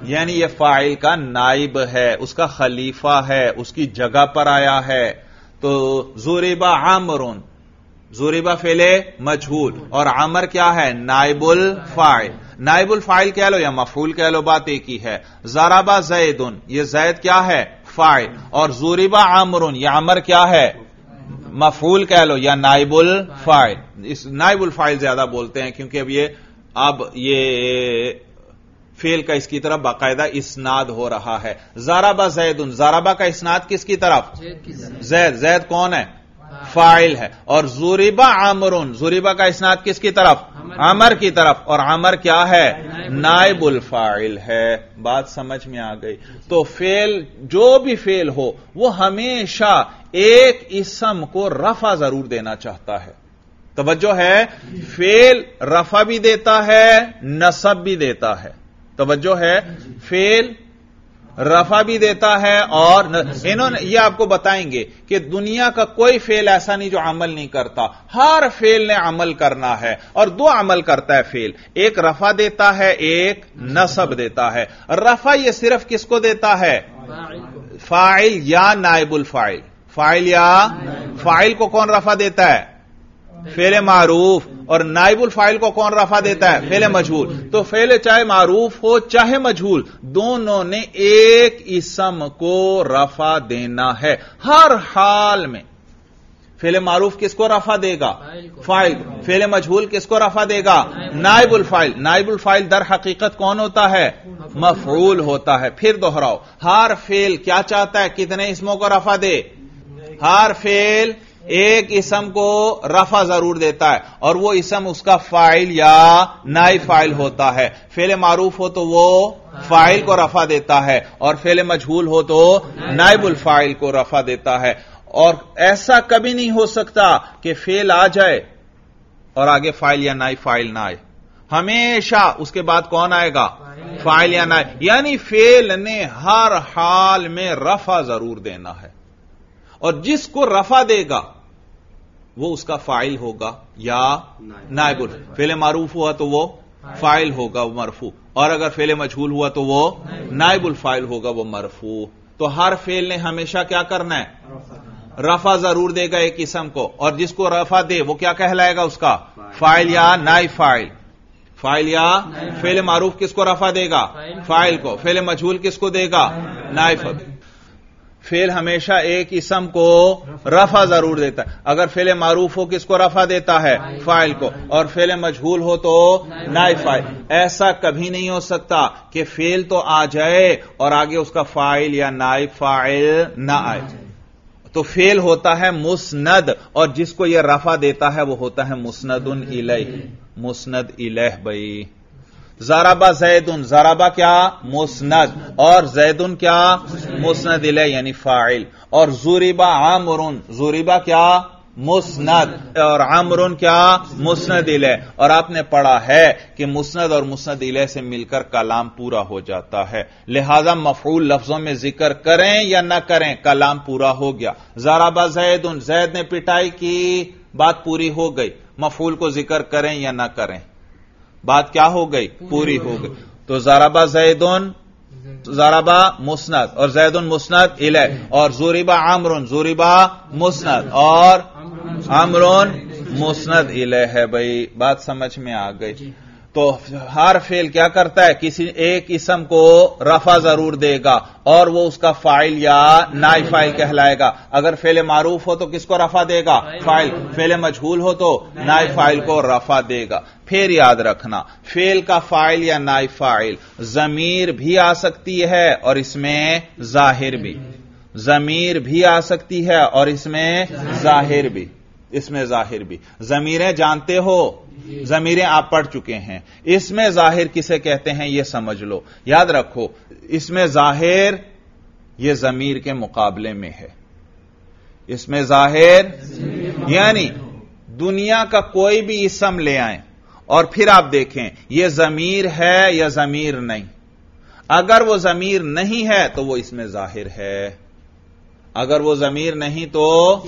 یعنی یہ فائل کا نائب ہے، اس کا خلیفہ ہے، اس کی جگہ پر آیا ہے۔ تو زوریبا عامرون زوریبا فیلے مجھول اور عامر کیا ہے؟ نائب الفائل نائب الفائل کہہ لو یا مفول کہہ لو، بات ایک ہی ہے۔ زارابا زیدن یہ زید کیا ہے؟ فائل اور زوریبا عامرون یہ عمر کیا ہے؟ مفول کہہ لو یا نائب الفائل اس نائب الفائل زیادہ بولتے ہیں کیونکہ اب یہ اب یہ فیل کا اس کی طرف باقاعدہ اسناد ہو رہا ہے۔ زارابا زید زارابا کا اسناد کس کی طرف؟ زید زید کون ہے؟ فائل ہے۔ اور زوریبا عامرون زوریبا کا اسناد کس کی طرف؟ عمر کی طرف۔ اور عمر کیا ہے؟ نائب۔ الفائل ہے۔ بات سمجھ میں آ گئی۔ تو فیل جو بھی فیل ہو وہ ہمیشہ ایک اسم کو رفع ضرور دینا چاہتا ہے۔ توجہ ہے۔ فیل رفع بھی دیتا ہے نصب بھی دیتا ہے۔ توجہ ہے فیل رفع بھی دیتا ہے اور انہوں نے یہ آپ کو بتائیں گے کہ دنیا کا کوئی فیل ایسا نہیں جو عمل نہیں کرتا۔ ہر فیل نے عمل کرنا ہے اور دو عمل کرتا ہے فیل ایک رفع دیتا ہے، ایک نصب دیتا ہے۔ رفع یہ صرف کس کو دیتا ہے؟ فائل یا نائب الفائل فائل یا فائل کو کون رفع دیتا ہے؟ فیل معروف اور نائب الفائل کو کون رفع دیتا ہے؟ فیل مجھول۔ تو فیل چاہے معروف ہو، چاہے مجھول، دونوں نے ایک اسم کو رفع دینا ہے۔ ہر حال میں فیل معروف کس کو رفع دے گا؟ فائل فیل مجھول کس کو رفع دے گا؟ نائب الفائل نائب الفائل در حقیقت کون ہوتا ہے؟ مفعول ہوتا ہے۔ پھر دوہراؤ ہر فیل کیا چاہتا ہے؟ کتنے اسموں کو رفع دے؟ ہر فیل ایک اسم کو رفع ضرور دیتا ہے اور وہ اسم اس کا فائل یا نائی فائل ہوتا ہے۔ فعل معروف ہو تو وہ فائل کو رفع دیتا ہے اور فعل مجھول ہو تو نائب الفائل کو رفع دیتا ہے۔ اور ایسا کبھی نہیں ہو سکتا کہ فیل آ جائے اور آگے فائل یا نائی فائل نہ آئے۔ ہمیشہ اس کے بعد کون آئے گا؟ فائل یا نائی یعنی فیل نے ہر حال میں رفع ضرور دینا ہے۔ اور جس کو رفع دے گا، وہ اس کا فائل ہوگا یا نائب فیل معروف ہوا تو وہ فائل ہوگا، وہ مرفو اور اگر فیل مجھول ہوا تو وہ نائب الفائل ہوگا، وہ مرفو تو ہر فیل نے ہمیشہ کیا کرنا ہے؟ رفع ضرور دے گا ایک قسم کو۔ اور جس کو رفع دے، وہ کیا کہلائے گا اس کا؟ فائل یا نائی فائل فائل یا فیل معروف کس کو رفع دے گا؟ فائل کو۔ فیل مجھول کس کو دے گا؟ نائی فائل فیل ہمیشہ ایک اسم کو رفع ضرور دیتا ہے۔ اگر فیل معروف ہو کس کو رفع دیتا ہے؟ فائل کو۔ اور فیل مجھول ہو تو نائی فائل ایسا کبھی نہیں ہو سکتا کہ فیل تو آ جائے اور آگے اس کا فائل یا نائی فائل نہ آئے۔ تو فیل ہوتا ہے مسند اور جس کو یہ رفع دیتا ہے وہ ہوتا ہے مسند الہ مسند الہ بھائی۔ زارابا زیدن زارابا کیا? مسند. اور زیدن کیا؟ مسند الہ یعنی فائل اور زوریبا عامرن زوریبا کیا؟ مسند. اور عامرن کیا؟ مسند الہ اور آپ نے پڑھا ہے کہ مسند اور مسند الہ سے مل کر کلام پورا ہو جاتا ہے۔ لہذا مفعول لفظوں میں ذکر کریں یا نہ کریں، کلام پورا ہو گیا۔ زارابا زیدن زید نے پٹائی کی، بات پوری ہو گئی۔ مفعول کو ذکر کریں یا نہ کریں۔ بات کیا ہو گئی؟ پوری ہو گئی. تو زارابا زیدن زارابا مسند اور زید مسند الہ اور زوریبا عامرون زوریبا مسند اور عامرون مسند الہ ہے بھائی۔ بات سمجھ میں آ گئی۔ تو ہر فیل کیا کرتا ہے؟ کسی ایک اسم کو رفع ضرور دے گا اور وہ اس کا فائل یا نائی فائل کہلائے گا۔ اگر فیل معروف ہو تو کس کو رفع دے گا؟ فائل۔ فیل مجھول ہو تو نائی فائل کو رفع دے گا۔ پھر یاد رکھنا فیل کا فائل یا نائی فائل ضمیر بھی آ سکتی ہے اور اس میں ظاہر بھی۔ ضمیر بھی آ سکتی ہے اور اس میں ظاہر بھی۔ اس میں ظاہر بھی۔ ضمیریں جانتے ہو؟ ضمیریں آپ پڑھ چکے ہیں۔ اس میں ظاہر کسے کہتے ہیں؟ یہ سمجھ لو۔ یاد رکھو، اس میں ظاہر یہ ضمیر کے مقابلے میں ہے۔ اس میں ظاہر یعنی دنیا کا کوئی بھی اسم لے آئیں اور پھر آپ دیکھیں، یہ ضمیر ہے یا ضمیر نہیں۔ اگر وہ ضمیر نہیں ہے تو وہ اس میں ظاہر ہے۔ اگر وہ ضمیر نہیں تو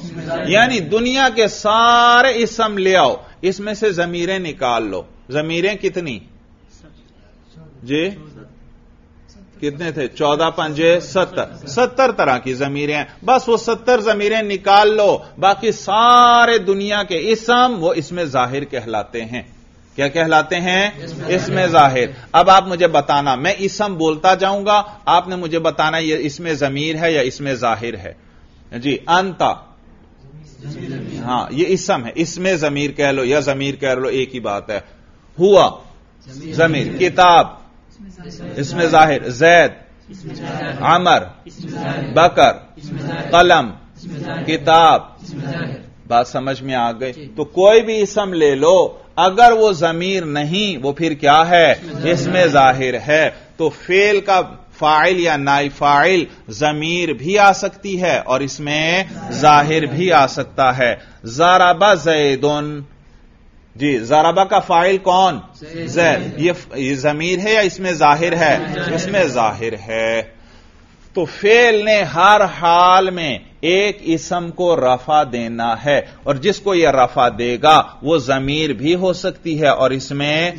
یعنی دنیا کے سارے اسم لے آؤ، اس میں سے ضمیریں نکال لو۔ ضمیریں کتنی؟ جی؟ کتنے تھے؟ چودہ، پنجے، ستر۔ ستر طرح کی ضمیریں بس وہ ستر ضمیریں نکال لو۔ باقی سارے دنیا کے اسم وہ اس میں ظاہر کہلاتے ہیں۔ کیا کہلاتے ہیں؟ اس میں ظاہر۔ اب آپ مجھے بتانا، میں اسم بولتا جاؤں گا، آپ نے مجھے بتانا یہ اس میں ضمیر ہے یا اس میں ظاہر ہے۔ جی انتا ہاں یہ اسم ہے۔ اس میں ضمیر کہہ لو یا ضمیر کہہ لو، ایک ہی بات ہے۔ ہوا۔ ضمیر۔ کتاب۔ اس میں ظاہر۔ زید۔ عمر۔ بکر۔ قلم۔ کتاب۔ بات سمجھ میں آ گئی تو کوئی بھی اسم لے لو اگر وہ ضمیر نہیں وہ پھر کیا ہے؟ اس میں ظاہر ہے۔ تو فیل کا فائل یا نائی فائل ضمیر بھی آ سکتی ہے اور اس میں ظاہر بھی آ سکتا ہے۔ زارابا زیدن۔ جی زارابا کا فائل کون؟ زید۔ یہ ضمیر ہے یا اس میں ظاہر ہے؟ اس میں ظاہر ہے۔ تو فیل نے ہر حال میں ایک اسم کو رفع دینا ہے اور جس کو یہ رفع دے گا وہ ضمیر بھی ہو سکتی ہے اور اس میں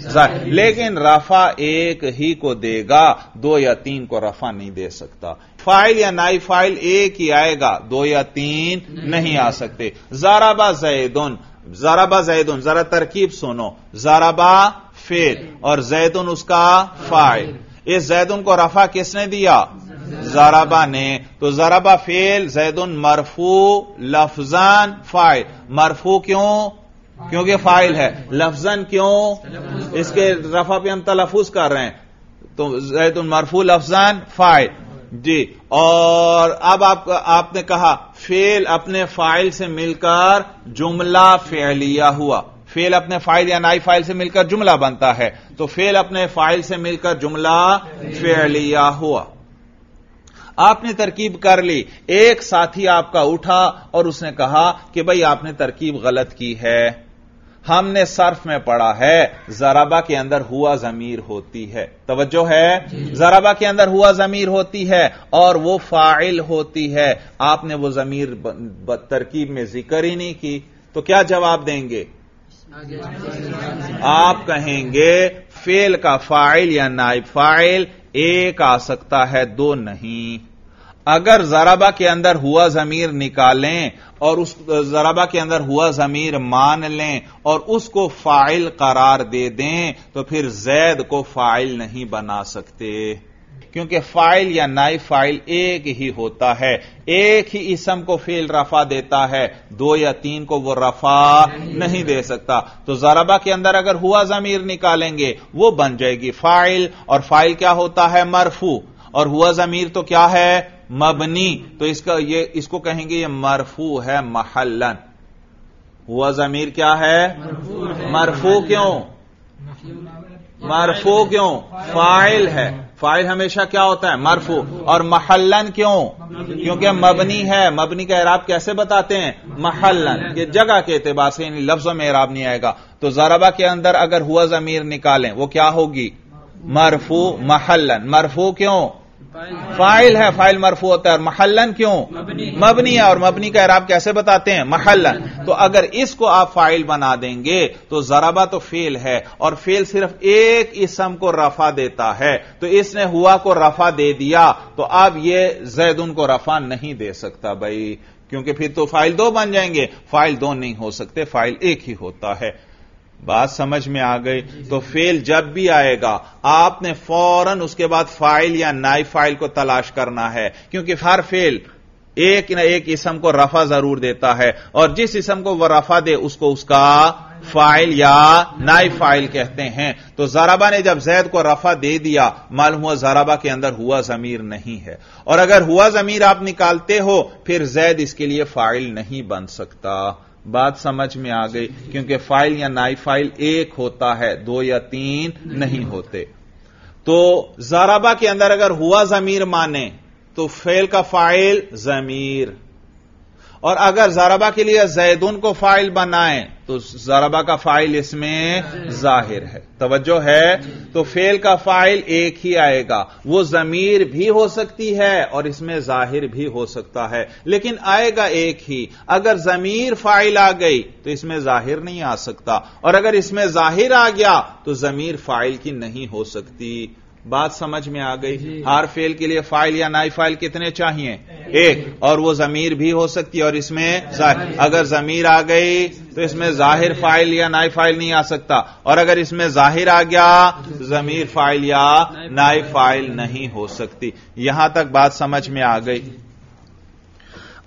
لیکن رفع ایک ہی کو دے گا دو یا تین کو رفع نہیں دے سکتا۔ فائل یا نائی فائل ایک ہی آئے گا دو یا تین نہیں آ سکتے۔ زارابا زیدن زارابا زیدن ذرا ترکیب سنو۔ زارابا فیل اور زیدن اس کا فائل۔ اس زیدن کو رفع کس نے دیا؟ زارابا نے تو زارابا فیل زید مرفو لفظان فائل مرفو کیوں؟ کیونکہ فائل ہے۔ لفظن کیوں؟ اس کے رفع پہ ہم تلفظ کر رہے ہیں۔ تو زید مرفو لفظان فائل جی۔ اور اب آپ آپ نے کہا فیل اپنے فائل سے مل کر جملہ فعلیہ ہوا۔ فیل اپنے فائل یا نائی فائل سے مل کر جملہ بنتا ہے۔ تو فیل اپنے فائل سے مل کر جملہ فعلیہ ہوا۔ آپ نے ترکیب کر لی۔ ایک ساتھی آپ کا اٹھا اور اس نے کہا کہ بھائی آپ نے ترکیب غلط کی ہے۔ ہم نے صرف میں پڑھا ہے زرابا کے اندر ہوا ضمیر ہوتی ہے۔ توجہ ہے؟ زرابا کے اندر ہوا ضمیر ہوتی ہے اور وہ فائل ہوتی ہے۔ آپ نے وہ ضمیر ترکیب میں ذکر ہی نہیں کی۔ تو کیا جواب دیں گے؟ آپ کہیں گے فیل کا فائل یا نائب فائل ایک آ سکتا ہے، دو نہیں۔ اگر زرابا کے اندر ہوا ضمیر نکالیں اور اس ذرابا کے اندر ہوا ضمیر مان لیں اور اس کو فائل قرار دے دیں، تو پھر زید کو فائل نہیں بنا سکتے۔ کیونکہ فائل یا نائی فائل ایک ہی ہوتا ہے، ایک ہی اسم کو فیل رفا دیتا ہے، دو یا تین کو وہ رفا نہیں دے سکتا۔ تو زرابا کے اندر اگر ہوا ضمیر نکالیں گے، وہ بن جائے گی فائل۔ اور فائل کیا ہوتا ہے؟ مرفو اور ہوا ضمیر تو کیا ہے؟ مبنی۔ تو اس کا یہ، اس کو کہیں گے یہ مرفو ہے محلن۔ ہوا ضمیر کیا ہے؟ مرفو کیوں؟ مرفو کیوں؟ فائل ہے۔ فائل ہمیشہ کیا ہوتا ہے؟ مرفو اور محلن کیوں؟ کیونکہ مبنی ہے. مبنی کا اعراب کیسے بتاتے ہیں؟ محلن. یہ جگہ کے اعتبار سے یعنی لفظوں میں اعراب نہیں آئے گا. تو زربا کے اندر اگر ہوا ضمیر نکالیں، وہ کیا ہوگی؟ مرفو محلن. مرفو کیوں؟ فائل ہے فائل مرفو ہوتا ہے اور محلن کیوں؟ مبنی۔ ہے اور مبنی کا اعراب کیسے بتاتے ہیں؟ محلن۔ تو اگر اس کو آپ فائل بنا دیں گے تو ذرابہ تو فیل ہے اور فیل صرف ایک اسم کو رفع دیتا ہے۔ تو اس نے ہوا کو رفع دے دیا تو اب یہ زید ان کو رفع نہیں دے سکتا بھائی کیونکہ پھر تو فائل دو بن جائیں گے۔ فائل دو نہیں ہو سکتے فائل ایک ہی ہوتا ہے۔ بات سمجھ میں آ گئی تو فیل جب بھی آئے گا، آپ نے فوراً اس کے بعد فائل یا نائی فائل کو تلاش کرنا ہے، کیونکہ ہر فیل ایک نہ ایک اسم کو رفع ضرور دیتا ہے، اور جس اسم کو وہ رفع دے، اس کو اس کا فائل یا نائی فائل کہتے ہیں۔ تو زارابا نے جب زید کو رفع دے دیا، معلوم ہوا زارابا کے اندر ہوا ضمیر نہیں ہے۔ اور اگر ہوا ضمیر آپ نکالتے ہو، پھر زید اس کے لیے فائل نہیں بن سکتا۔ بات سمجھ میں آ گئی، کیونکہ فائل یا نائی فائل ایک ہوتا ہے، دو یا تین نہیں ہوتے۔ تو زارابا کے اندر اگر ہوا ضمیر مانے، تو فیل کا فائل ضمیر۔ اور اگر زاربا کے لیے زیدون کو فائل بنائیں، تو زاربا کا فائل اس میں ظاہر ہے۔ توجہ ہے؟ تو فیل کا فائل ایک ہی آئے گا۔ وہ ضمیر بھی ہو سکتی ہے اور اس میں ظاہر بھی ہو سکتا ہے۔ لیکن آئے گا ایک ہی۔ اگر ضمیر فائل آ گئی، تو اس میں ظاہر نہیں آ سکتا۔ اور اگر اس میں ظاہر آ گیا، تو ضمیر فائل کی نہیں ہو سکتی۔ بات سمجھ میں آ گئی جی۔ ہر فیل کے لیے فائل یا نائی فائل کتنے چاہیے؟ ایک. اور وہ ضمیر بھی ہو سکتی اور اس میں اگر ضمیر آ گئی تو اس میں ظاہر فائل یا نائی فائل نہیں آ سکتا اور اگر اس میں ظاہر آ گیا ضمیر فائل یا نائی فائل نہیں ہو سکتی۔ یہاں تک بات سمجھ میں آ گئی۔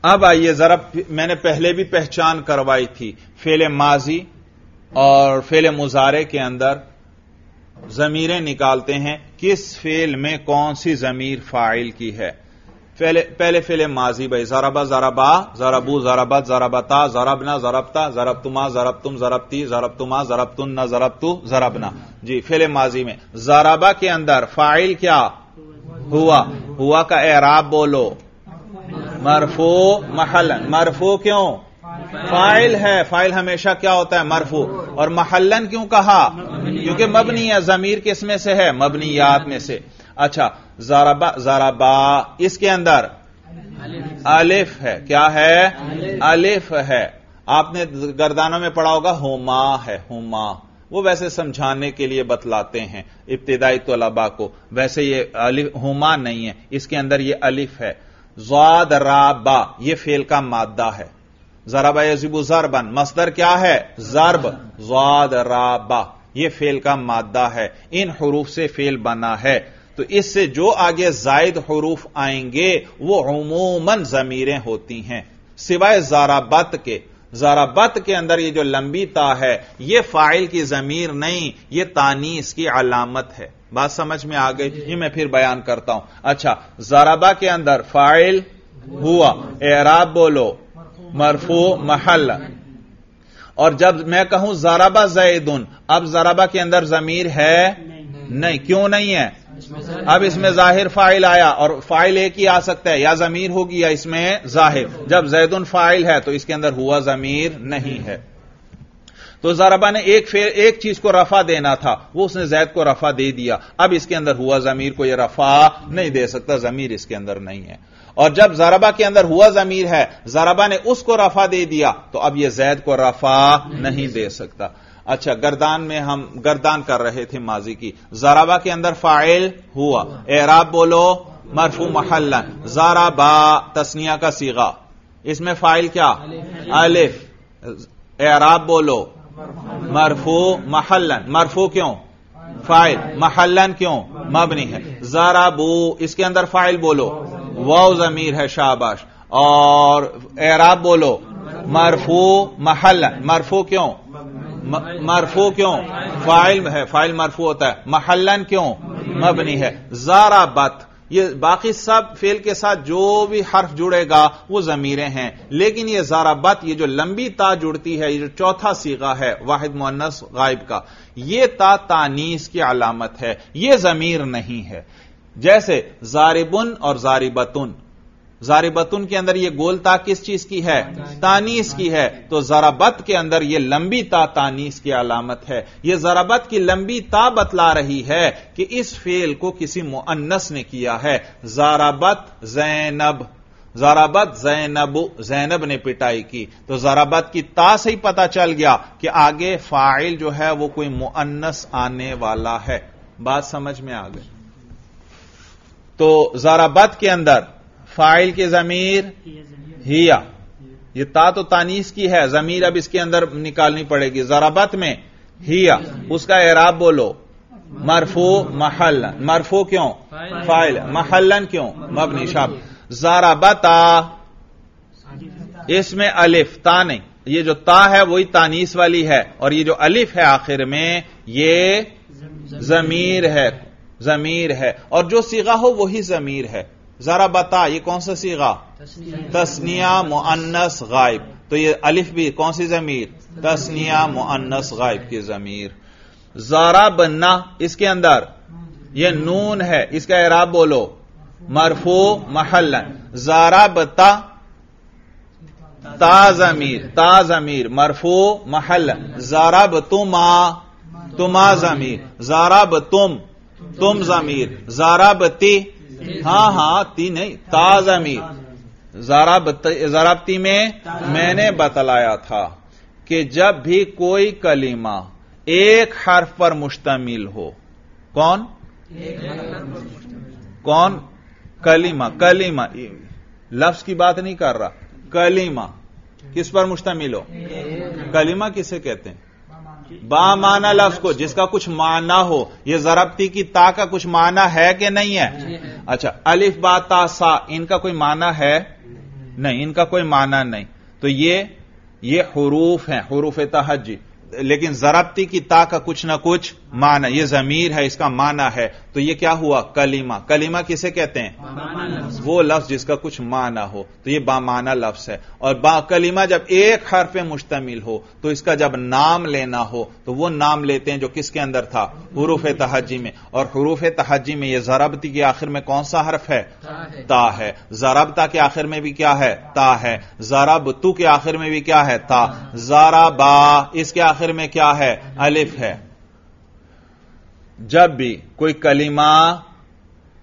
اب آئیے ذرا میں نے پہلے بھی پہچان کروائی تھی فیل ماضی اور فیل مظاہرے کے اندر۔ ضمیریں نکالتے ہیں، کس فیل میں کون سی ضمیر فائل کی ہے؟ پہلے فیل ماضی بھائی ذرابا ذرابا ذربو ذربت ذربتا ذربنا ذربتا ضرب تما ضرب تم ضربتی ضرب تما ضرب نہ ضرب تو ضربنا۔ جی فیل ماضی میں۔ ذرابا کے اندر فائل کیا؟ ہوا۔ ہوا کا اعراب بولو۔ مرفو محلن۔ مرفو کیوں؟ فائل ہے، فائل ہمیشہ کیا ہوتا ہے؟ مرفو اور محلن کیوں کہا؟ کیونکہ مبنی ہے، ضمیر کس میں سے ہے؟ مبنی میں سے۔ اچھا زاربا زارابا اس کے اندر۔ الف ہے، کیا ہے؟ الف ہے۔ آپ نے گردانوں میں پڑھا ہوگا، ہوما ہے، ہوما۔ وہ ویسے سمجھانے کے لیے بتلاتے ہیں، ابتدائی طلبا کو۔ ویسے یہ ہوما نہیں ہے، اس کے اندر یہ الف ہے۔ زاد رابا، یہ فیل کا مادہ ہے۔ ذرابا یزیب زربن مصدر کیا ہے؟ زرب زاد رابا یہ فیل کا مادہ ہے. ان حروف سے فیل بنا ہے. تو اس سے جو آگے زائد حروف آئیں گے، وہ عموماً ضمیریں ہوتی ہیں. سوائے زارابت کے. زارابت کے اندر یہ جو لمبی تا ہے، یہ فائل کی ضمیر نہیں، یہ تانیس کی علامت ہے. بات سمجھ میں آ گئی؟ یہ میں پھر بیان کرتا ہوں. اچھا زرابا کے اندر فائل ہوا. اعراب بولو. مرفو محل۔ اور جب میں کہوں زرابا زیدن، اب زرابا کے اندر ضمیر ہے نہیں۔ کیوں نہیں ہے؟ اب اس میں ظاہر فائل آیا اور فائل ایک ہی آ سکتا ہے، یا ضمیر ہوگی یا اس میں ظاہر۔ جب زید فائل ہے تو اس کے اندر ہوا ضمیر نہیں ہے۔ تو زاربا نے ایک فیر ایک چیز کو رفع دینا تھا، وہ اس نے زید کو رفع دے دیا۔ اب اس کے اندر ہوا ضمیر کو یہ رفع نہیں دے سکتا، ضمیر اس کے اندر نہیں ہے۔ اور جب زربا کے اندر ہوا ضمیر ہے زربا نے اس کو رفع دے دیا، تو اب یہ زید کو رفع نہیں دے سکتا۔ اچھا گردان میں ہم گردان کر رہے تھے ماضی کی۔ زرابا کے اندر فائل ہوا۔ اعراب بولو مرفو محلن زارابا تسنیا کا سیگا اس میں فائل کیا؟ الف۔ اعراب بولو مرفو محلن مرفو کیوں؟ فائل محلن کیوں؟ مبنی ہے۔ زارابو اس کے اندر فائل بولو۔ واؤ ضمیر ہے شاباش. اور اعراب بولو مرفو محلن مرفو کیوں؟ مرفو کیوں؟ فائل ہے فائل مرفو ہوتا ہے. محلن کیوں؟ مبنی ہے. زارا بت یہ باقی سب فیل کے ساتھ جو بھی حرف جڑے گا، وہ ضمیریں ہیں. لیکن یہ زارا بت یہ جو لمبی تا جڑتی ہے، یہ جو چوتھا سیگا ہے، واحد مونس غائب کا، یہ تا تانیس کی علامت ہے. یہ ضمیر نہیں ہے. جیسے زاربن اور زاربتن۔ زاربتن کے اندر یہ گول تا کس چیز کی ہے؟ تانیس کی ہے۔ تو زرابت کے اندر یہ لمبی تا تانیس کی علامت ہے۔ یہ زرابت کی لمبی تا بتلا رہی ہے کہ اس فیل کو کسی معنس نے کیا ہے۔ زارابت زینب۔ زارابت زینب زینب نے پٹائی کی۔ تو زرابت کی تا سے ہی پتا چل گیا کہ آگے فائل جو ہے وہ کوئی معنس آنے والا ہے۔ بات سمجھ میں آ گئی۔ تو زارابت کے اندر فائل کی ضمیر ہیا۔ یہ تا تو تانیس کی ہے، ضمیر اب اس کے اندر نکالنی پڑے گی۔ ذرابت میں ہیا۔ اس کا اعراب بولو۔ مرفو محل مرفو کیوں؟ فائل۔ محلن کیوں؟ مبنی۔ شاب زارابتا اس میں الف، تا نہیں۔ یہ جو تا ہے وہی تانیس والی ہے اور یہ جو الف ہے آخر میں، یہ ضمیر ہے۔ ضمیر ہے اور جو سیگا ہو وہی ضمیر ہے ذرا بتا یہ کون سا سیگا تسنیا معنس غائب تو یہ الف بھی کون سی ضمیر؟ تسنیا معنس غائب کی ضمیر زارا بننا اس کے اندر یہ نون ہے اس کا اعراب بولو مرفو محلن زارا بتا تا ضمیر تا ضمیر مرفو محلن زارا بتما تما. ضمیر زارا بتم تم ضمیر، زارا بتی ہاں ہاں تی نہیں تازہ میر ضرابتی میں میں نے بتلایا تھا کہ جب بھی کوئی کلمہ ایک حرف پر مشتمل ہو، کون؟ کون؟ کلیمہ کلیمہ لفظ کی بات نہیں کر رہا کلیمہ کس پر مشتمل ہو؟ کلیمہ کسے کہتے ہیں؟ با مانا لفظ کو، جس کا کچھ معنی ہو، یہ ضربتی کی تا کا کچھ معنی ہے کہ نہیں ہے؟ اچھا الف با تا سا، ان کا کوئی معنی ہے؟ نہیں، ان کا کوئی معنی نہیں۔ تو یہ یہ حروف ہیں، حروف تحجی لیکن ضربتی کی تا کا کچھ نہ کچھ معنی یہ ضمیر ہے اس کا معنی ہے۔ تو یہ کیا ہوا؟ کلیمہ کلیمہ کسے کہتے ہیں؟ وہ لفظ جس کا کچھ معنی ہو۔ تو یہ بامانہ لفظ ہے۔ اور با کلیمہ جب ایک حرف مشتمل ہو تو اس کا جب نام لینا ہو تو وہ نام لیتے ہیں جو کس کے اندر تھا؟ حروف تحجی میں۔ اور حروف تحجی میں یہ ضربتی کے آخر میں کون سا حرف ہے؟ تا ہے۔ ضربتا کے آخر میں بھی کیا ہے؟ تا ہے۔ ضرب تو کے آخر میں بھی کیا ہے؟ تا۔ زارا با اس کے آخر میں کیا ہے؟ الف ہے۔ جب بھی کوئی کلمہ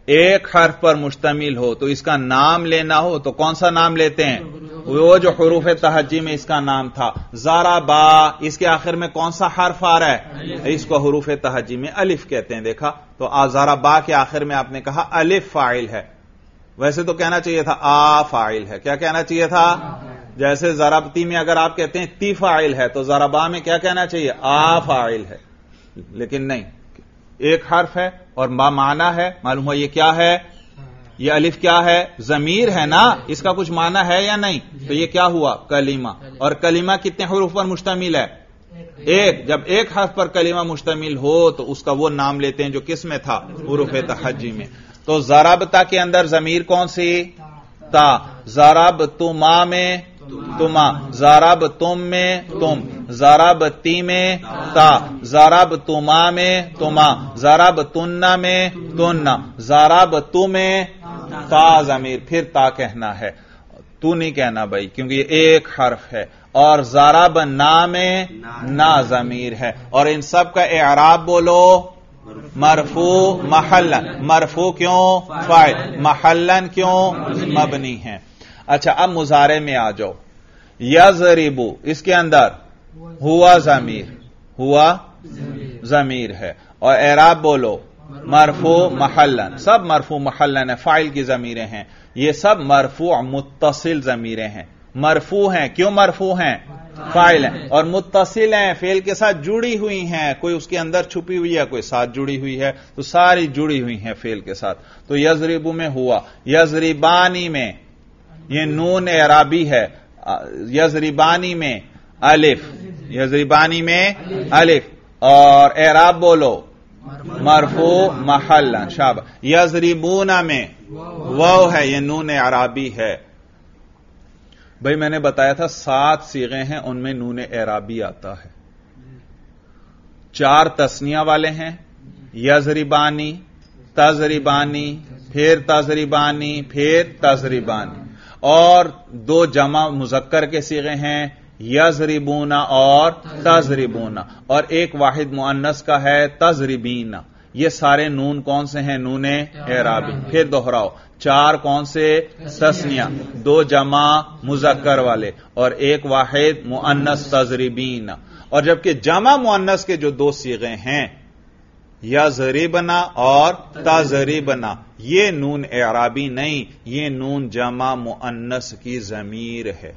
ایک حرف پر مشتمل ہو تو اس کا نام لینا ہو تو کون سا نام لیتے ہیں؟ وہ جو حروف تحجی میں اس کا نام تھا۔ زارا با، اس کے آخر میں کون سا حرف آ رہا ہے؟ اس کو حروف تحجی میں الف کہتے ہیں۔ دیکھا، تو زارا با کے آخر میں آپ نے کہا الف فائل ہے۔ ویسے تو کہنا چاہیے تھا آ فائل ہے۔ کیا کہنا چاہیے تھا؟ جیسے ذرابتی میں اگر آپ کہتے ہیں تی فائل ہے، تو ذرا با میں کیا کہنا چاہیے؟ آ فائل ہے۔ لیکن نہیں، ایک حرف ہے اور با معنی ہے، معلوم ہوا یہ کیا ہے؟ یہ الف کیا ہے؟ ضمیر ہے نا؟ اس کا کچھ معنی ہے یا نہیں؟ تو یہ کیا ہوا؟ کلیمہ اور کلیمہ کتنے حروف پر مشتمل ہے؟ ایک۔ جب ایک حرف پر کلمہ مشتمل ہو، تو اس کا وہ نام لیتے ہیں جو کس میں تھا؟ حروف تحجی میں۔ تو ضربتا کے اندر ضمیر کون سی؟ تا۔ ضرب تما میں تما. ضرب تم میں تم. ضرب تی میں تا. ضرب تما میں تما ضرب تننا میں تننا ضرب تو میں تا ضمیر. پھر تا کہنا ہے. تو نہیں کہنا بھائی، کیونکہ یہ ایک حرف ہے. اور ضرب نا میں نا ضمیر ہے. اور ان سب کا اعراب بولو. مرفو محلن. مرفو کیوں؟ فائل محلن کیوں؟ مبنی ہے. اچھا اب مظاہرے میں آ جاؤ۔ یزریبو اس کے اندر۔ ہوا ضمیر۔ ہوا ضمیر ہے۔ اور اعراب بولو۔ مرفو محلن۔ سب مرفو محلن ہے فائل کی ضمیریں ہیں۔ یہ سب مرفو متصل ضمیریں ہیں۔ مرفو ہیں، کیوں مرفو ہیں؟ فائل ہیں۔ اور متصل ہیں فیل کے ساتھ جڑی ہوئی ہیں۔ کوئی اس کے اندر چھپی ہوئی ہے، کوئی ساتھ جڑی ہوئی ہے۔ تو ساری جڑی ہوئی ہیں فیل کے ساتھ۔ تو یزریبو میں ہوا۔ یزریبانی میں۔ یہ نون اعرابی ہے۔ یزریبانی میں الف۔ یزریبانی میں الف۔ اور اعراب بولو۔ مرفو محل شاب یزریبونا میں وہ ہے، یہ نون عرابی ہے۔ بھائی، میں نے بتایا تھا سات سیغے ہیں، ان میں نون اعرابی آتا ہے۔ چار تسنیاں والے ہیں۔ یزریبانی، تزریبانی، پھر تزریبانی پھر تزریبانی۔ اور دو جمع مذکر کے سیغے ہیں یزریبونا اور تزریبونا اور ایک واحد معنس کا ہے تزریبینا یہ سارے نون کون سے ہیں؟ نون اعرابی۔ پھر دوہراؤ۔ چار کون سے؟ تسنیا دو جمع مذکر والے۔ اور ایک واحد معنس تزریبین اور جبکہ جمع معنس کے جو دو سیغے ہیں یا زریبنا اور تازریبنا۔ یہ نون اعرابی نہیں، یہ نون جمع معنس کی ضمیر ہے۔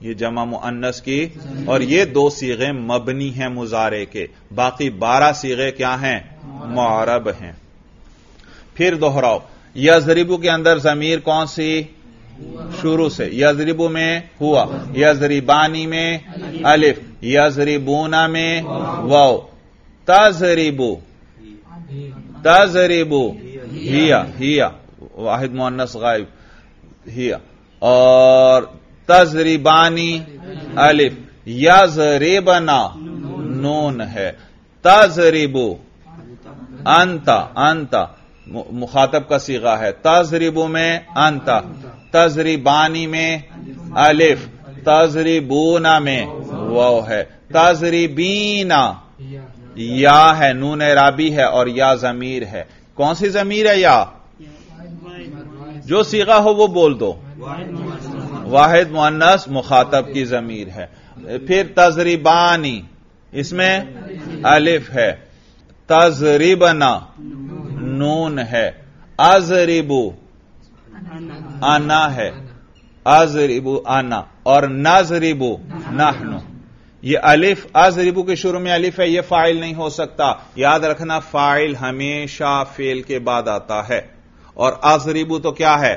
یہ جمع معنس کی اور یہ دو سیغے مبنی ہیں مزارے کے۔ باقی بارہ سیغے کیا ہیں؟ معرب ہیں۔ پھر دوہراؤ۔ یزریبو کے اندر ضمیر کون سی؟ شروع سے۔ یزریبو میں ہوا۔ یزریبانی میں الف۔ یزریبونا میں وو تزریبو تزریبو ہیا ہیا. واحد مونس غائب. ہیا. اور تزریبانی الف. یزریبنا نون ہے. تزریبو انتا انتا. مخاطب کا سیگا ہے. تزریبو میں انتا. تزریبانی میں الف. تزریبونا میں وہ ہے. تزریبینا یا ہے، نون رابی ہے اور یا ضمیر ہے۔ کون سی ضمیر ہے یا؟ جو سیگا ہو وہ بول دو۔ واحد معنس مخاطب کی ضمیر ہے۔ پھر تزریبانی اس میں الف ہے۔ تزریبنا نون ہے۔ ازریبو آنا ہے۔ ازریبو آنا اور نازریبو نحنو۔ یہ الف ازریبو کے شروع میں الف ہے، یہ فائل نہیں ہو سکتا۔ یاد رکھنا فائل ہمیشہ فیل کے بعد آتا ہے۔ اور ازریبو تو کیا ہے؟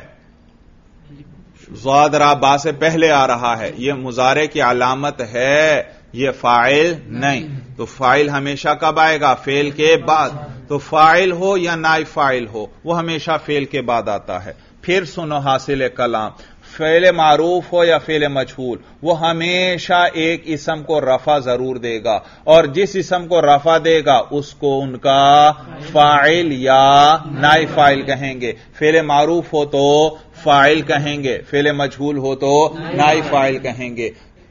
زوادرا با سے پہلے آ رہا ہے۔ یہ مظاہرے کی علامت ہے، یہ فائل نہیں۔ تو فائل ہمیشہ کب آئے گا؟ فیل کے بعد۔ تو فائل ہو یا نائی فائل ہو، وہ ہمیشہ فیل کے بعد آتا ہے۔ پھر سنو حاصل کلام۔ فعل معروف ہو یا فعل مجھول، وہ ہمیشہ ایک اسم کو رفع ضرور دے گا، اور جس اسم کو رفع دے گا، اس کو ان کا فائل یا نائی فائل کہیں گے۔ فعل معروف ہو تو فائل کہیں گے، فعل مجھول ہو تو نائی فائل کہیں گے۔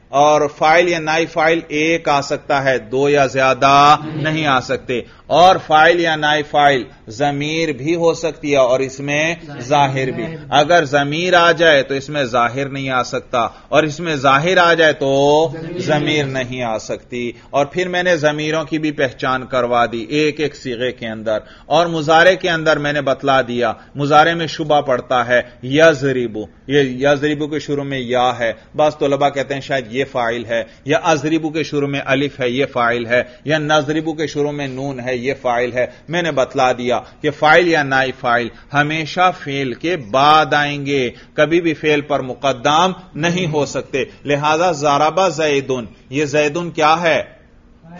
اور فائل یا نائی فائل ایک آ سکتا ہے، دو یا زیادہ نہیں آ سکتے۔ اور فائل یا نائی فائل ضمیر بھی ہو سکتی ہے اور اس میں ظاہر بھی۔ اگر ضمیر آ جائے تو اس میں ظاہر نہیں آ سکتا، اور اس میں ظاہر آ جائے تو ضمیر نہیں آ سکتی۔ اور پھر میں نے ضمیروں کی بھی پہچان کروا دی ایک ایک سیغے کے اندر۔ اور مظاہرے کے اندر میں نے بتلا دیا مظاہرے میں شبہ پڑتا ہے یزریبو۔ یہ یزریبو کے شروع میں یا ہے۔ بعض طلبا کہتے ہیں شاید یہ فائل ہے، یا ازریبو کے شروع میں الف ہے، یہ فائل ہے، یا نظریبو کے شروع میں نون ہے، یہ فائل ہے۔ میں نے بتلا دیا کہ فائل یا نائی فائل ہمیشہ فیل کے بعد آئیں گے۔ کبھی بھی فیل پر مقدم نہیں ہو سکتے۔ لہذا زارابا زیدن یہ زیدن کیا ہے؟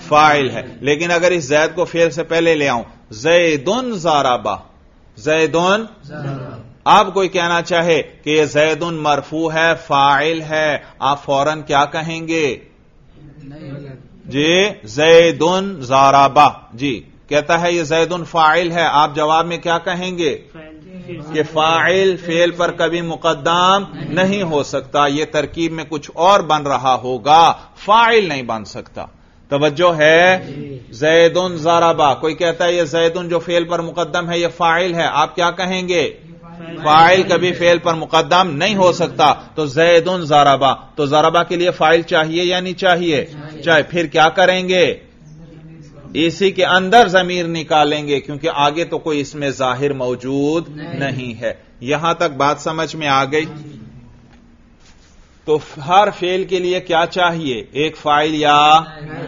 فائل ہے۔ لیکن اگر اس زید کو فیل سے پہلے لے آؤں زیدن زارابا زیدن آپ کوئی کہنا چاہے کہ یہ زید مرفو ہے فائل ہے، آپ فوراً کیا کہیں گے؟ جی زید زارابا جی کہتا ہے یہ زید فائل ہے، آپ جواب میں کیا کہیں گے؟ کہ فائل فیل پر کبھی مقدم نہیں ہو سکتا، یہ ترکیب میں کچھ اور بن رہا ہوگا فائل نہیں بن سکتا۔ توجہ ہے؟ زید زارابا کوئی کہتا ہے یہ زید جو فیل پر مقدم ہے، یہ فائل ہے، آپ کیا کہیں گے؟ فائل کبھی فیل پر مقدم نہیں ہو سکتا تو زید زارابا تو زارابا کے لیے فائل چاہیے یا نہیں چاہیے؟ چاہے پھر کیا کریں گے؟ اسی کے اندر ضمیر نکالیں گے، کیونکہ آگے تو کوئی اس میں ظاہر موجود نہیں ہے۔ یہاں تک بات سمجھ میں آ گئی؟ تو ہر فیل کے لیے کیا چاہیے؟ ایک فائل یا،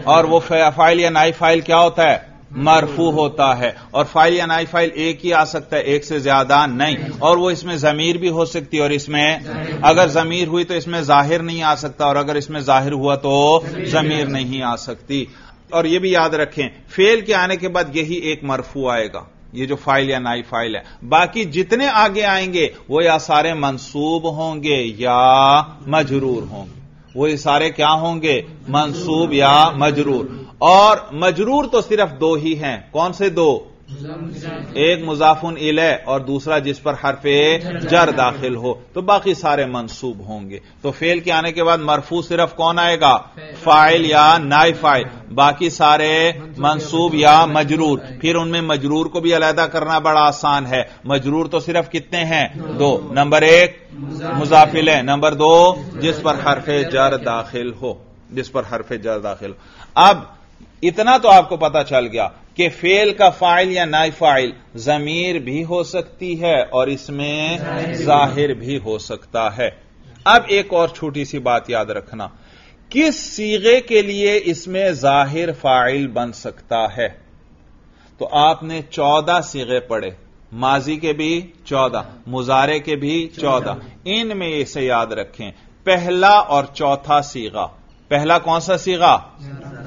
اور وہ فائل یا نائی فائل کیا ہوتا ہے؟ مرفو ہوتا ہے اور فائل یا نائی فائل ایک ہی آ سکتا ہے، ایک سے زیادہ نہیں۔ اور وہ اس میں ضمیر بھی ہو سکتی اور اس میں اگر ضمیر ہوئی تو اس میں ظاہر نہیں آ سکتا اور اگر اس میں ظاہر ہوا تو ضمیر نہیں آ سکتی۔ اور یہ بھی یاد رکھیں فیل کے آنے کے بعد یہی ایک مرفو آئے گا۔ یہ جو فائل یا نائی فائل ہے۔ باقی جتنے آگے آئیں گے، وہ یا سارے منصوب ہوں گے یا مجرور ہوں گے۔ وہ اشارے کیا ہوں گے؟ منصوب یا مجرور۔ اور مجرور تو صرف دو ہی ہیں۔ کون سے دو؟ ایک مضافن الہ اور دوسرا جس پر حرف جر داخل ہو، تو باقی سارے منصوب ہوں گے۔ تو فیل کے آنے کے بعد مرفو صرف کون آئے گا؟ فائل یا نائی فائل باقی سارے منصوب یا مجرور۔ پھر ان میں مجرور کو بھی علیحدہ کرنا بڑا آسان ہے۔ مجرور تو صرف کتنے ہیں؟ دو۔ نمبر ایک، مضافل ہے۔ نمبر دو، جس پر حرف جر داخل ہو۔ جس پر حرف جر داخل ہو۔ اب اتنا تو آپ کو پتا چل گیا۔ کہ فیل کا فائل یا نائی فائل ضمیر بھی ہو سکتی ہے اور اس میں ظاہر بھی ہو سکتا ہے۔ اب ایک اور چھوٹی سی بات یاد رکھنا۔ کس سیغے کے لیے اس میں ظاہر فائل بن سکتا ہے؟ تو آپ نے چودہ سیغے پڑھے۔ ماضی کے بھی چودہ مزارے کے بھی چودہ۔ ان میں اسے یاد رکھیں۔ پہلا اور چوتھا سیگا پہلا کون سا سیگا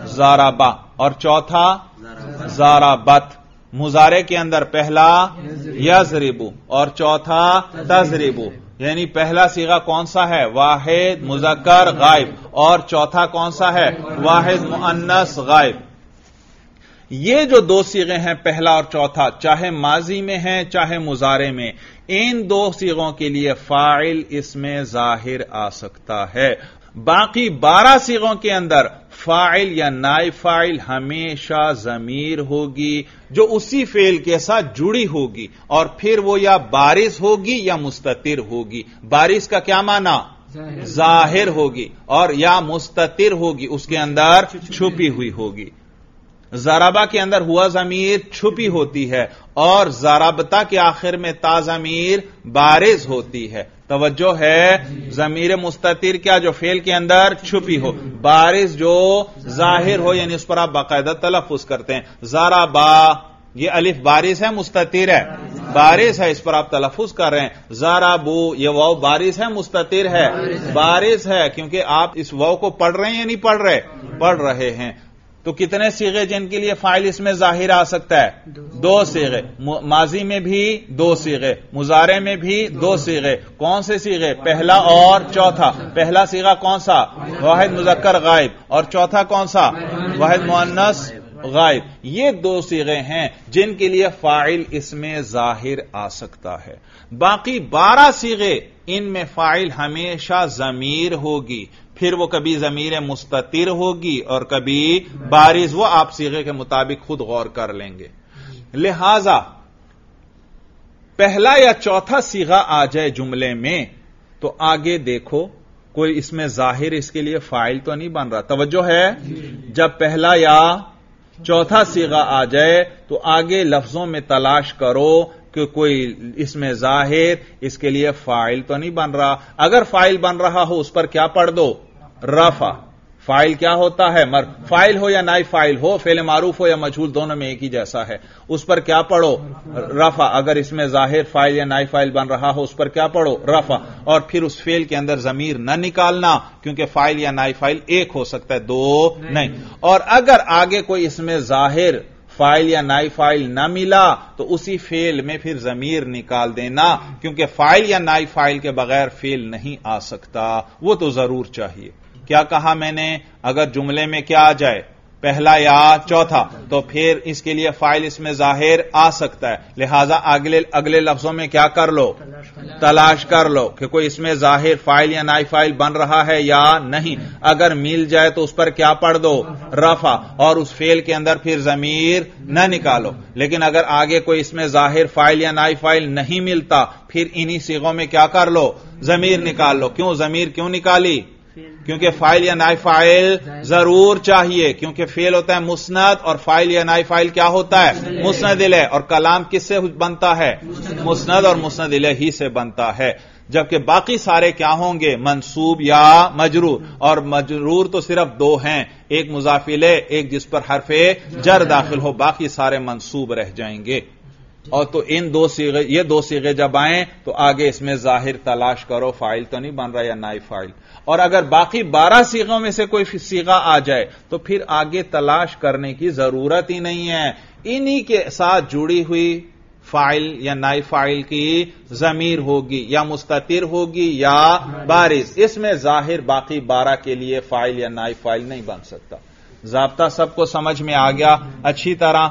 زارابا. اور چوتھا؟ زارا بت مزارے کے اندر پہلا یزریبو اور چوتھا تزریبو یعنی پہلا سیگا کون سا ہے؟ واحد، مذکر، غائب. اور چوتھا کون سا ہے؟ واحد معنس غائب. یہ جو دو سیغے ہیں، پہلا اور چوتھا، چاہے ماضی میں ہیں، چاہے مزارے میں، ان دو سیغوں کے لیے فائل اس میں ظاہر آ سکتا ہے۔ باقی بارہ سیغوں کے اندر فائل یا نائی فائل ہمیشہ ضمیر ہوگی جو اسی فیل کے ساتھ جڑی ہوگی اور پھر وہ یا بارش ہوگی یا مستطر ہوگی۔ بارش کا کیا معنی؟ ظاہر۔ ہوگی اور یا مستطر ہوگی اس کے اندر چھپی ہوئی ہوگی۔ زرابا کے اندر ہوا ضمیر چھپی ہوتی ہے اور زرابتا کے آخر میں تا ضمیر بارز ہوتی ہے۔ توجہ ہے۔ ضمیر مستطر کیا جو فیل کے اندر چھپی ہو۔ بارش جو ظاہر ہو یعنی اس پر آپ باقاعدہ تلفظ کرتے ہیں۔ زارا با، یہ الف بارش ہے مستطر ہے۔ بارش ہے، اس پر آپ تلفظ کر رہے ہیں۔ زارا بو، یہ واؤ بارش ہے مستطر ہے۔ بارش ہے، کیونکہ آپ اس واؤ کو پڑھ رہے ہیں یا نہیں پڑھ رہے؟ پڑھ رہے ہیں۔ تو کتنے سیغے جن کے لیے فائل اس میں ظاہر آ سکتا ہے؟ دو سیغے۔ ماضی میں بھی دو سیغے۔ مظاہرے میں بھی دو سیغے۔ کون سے سیغے؟ پہلا اور چوتھا۔ پہلا سیگا کون سا؟ واحد مذکر غائب۔ اور چوتھا کون سا؟ واحد معنس غائب۔ یہ دو سیغے ہیں جن کے لیے فائل اس میں ظاہر آ سکتا ہے۔ باقی بارہ سیغے ان میں فائل ہمیشہ ضمیر ہوگی۔ پھر وہ کبھی ضمیر مستطر ہوگی اور کبھی بارش وہ آپ سیغے کے مطابق خود غور کر لیں گے۔ لہذا پہلا یا چوتھا سیگا آ جائے جملے میں تو آگے دیکھو کوئی اس میں ظاہر اس کے لیے فائل تو نہیں بن رہا۔ توجہ ہے؟ جب پہلا یا چوتھا سیگا آ جائے تو آگے لفظوں میں تلاش کرو کہ کوئی اس میں ظاہر، اس کے لیے فائل تو نہیں بن رہا۔ اگر فائل بن رہا ہو، اس پر کیا پڑھ دو؟ رفا فائل کیا ہوتا ہے؟ مر فائل ہو یا نائی فائل ہو فیل معروف ہو یا مجھول، دونوں میں ایک ہی جیسا ہے۔ اس پر کیا پڑھو؟ رفا اگر اس میں ظاہر فائل یا نائی فائل بن رہا ہو، اس پر کیا پڑھو؟ رفا اور پھر اس فیل کے اندر ضمیر نہ نکالنا، کیونکہ فائل یا نائی فائل ایک ہو سکتا ہے، دو نہیں۔ اور اگر آگے کوئی اس میں ظاہر فائل یا نائی فائل نہ ملا، تو اسی فیل میں پھر ضمیر نکال دینا، کیونکہ فائل یا نائی فائل کے بغیر فیل نہیں آ سکتا۔ وہ تو ضرور چاہیے۔ کیا کہا میں نے؟ اگر جملے میں کیا آ جائے؟ پہلا یا چوتھا، تو پھر اس کے لیے فائل اس میں ظاہر آ سکتا ہے۔ لہذا اگلے اگلے لفظوں میں کیا کر لو؟ تلاش کر لو کہ کوئی اس میں ظاہر فائل یا نائی فائل بن رہا ہے یا نہیں۔ اگر مل جائے تو اس پر کیا پڑھ دو؟ رفا اور اس فیل کے اندر پھر ضمیر نہ نکالو۔ لیکن اگر آگے کوئی اس میں ظاہر فائل یا نائی فائل نہیں ملتا، پھر انہی سیغوں میں کیا کر لو؟ ضمیر نکال لو۔ کیوں ضمیر کیوں نکالی؟ کیونکہ فائل یا نائی فائل ضرور چاہیے، کیونکہ فیل ہوتا ہے مسند اور فائل یا نائی فائل کیا ہوتا ہے؟ مسند الہ۔ اور کلام کس سے بنتا ہے؟ مسند اور مسند الہ ہی سے بنتا ہے۔ جبکہ باقی سارے کیا ہوں گے؟ منصوب یا مجرور۔ اور مجرور تو صرف دو ہیں۔ ایک مضافل ایک جس پر حرف جر داخل ہو، باقی سارے منصوب رہ جائیں گے۔ اور تو ان دو سیغے یہ دو سیغے جب آئیں تو آگے اس میں ظاہر تلاش کرو، فائل تو نہیں بن رہا یا نائی فائل۔ اور اگر باقی بارہ سیغوں میں سے کوئی سیگا آ جائے تو پھر آگے تلاش کرنے کی ضرورت ہی نہیں ہے۔ انہی کے ساتھ جڑی ہوئی فائل یا نائی فائل کی ضمیر ہوگی یا مستطر ہوگی یا بارش اس میں ظاہر باقی بارہ کے لیے فائل یا نائی فائل نہیں بن سکتا۔ ضابطہ سب کو سمجھ میں آ گیا؟ اچھی طرح؟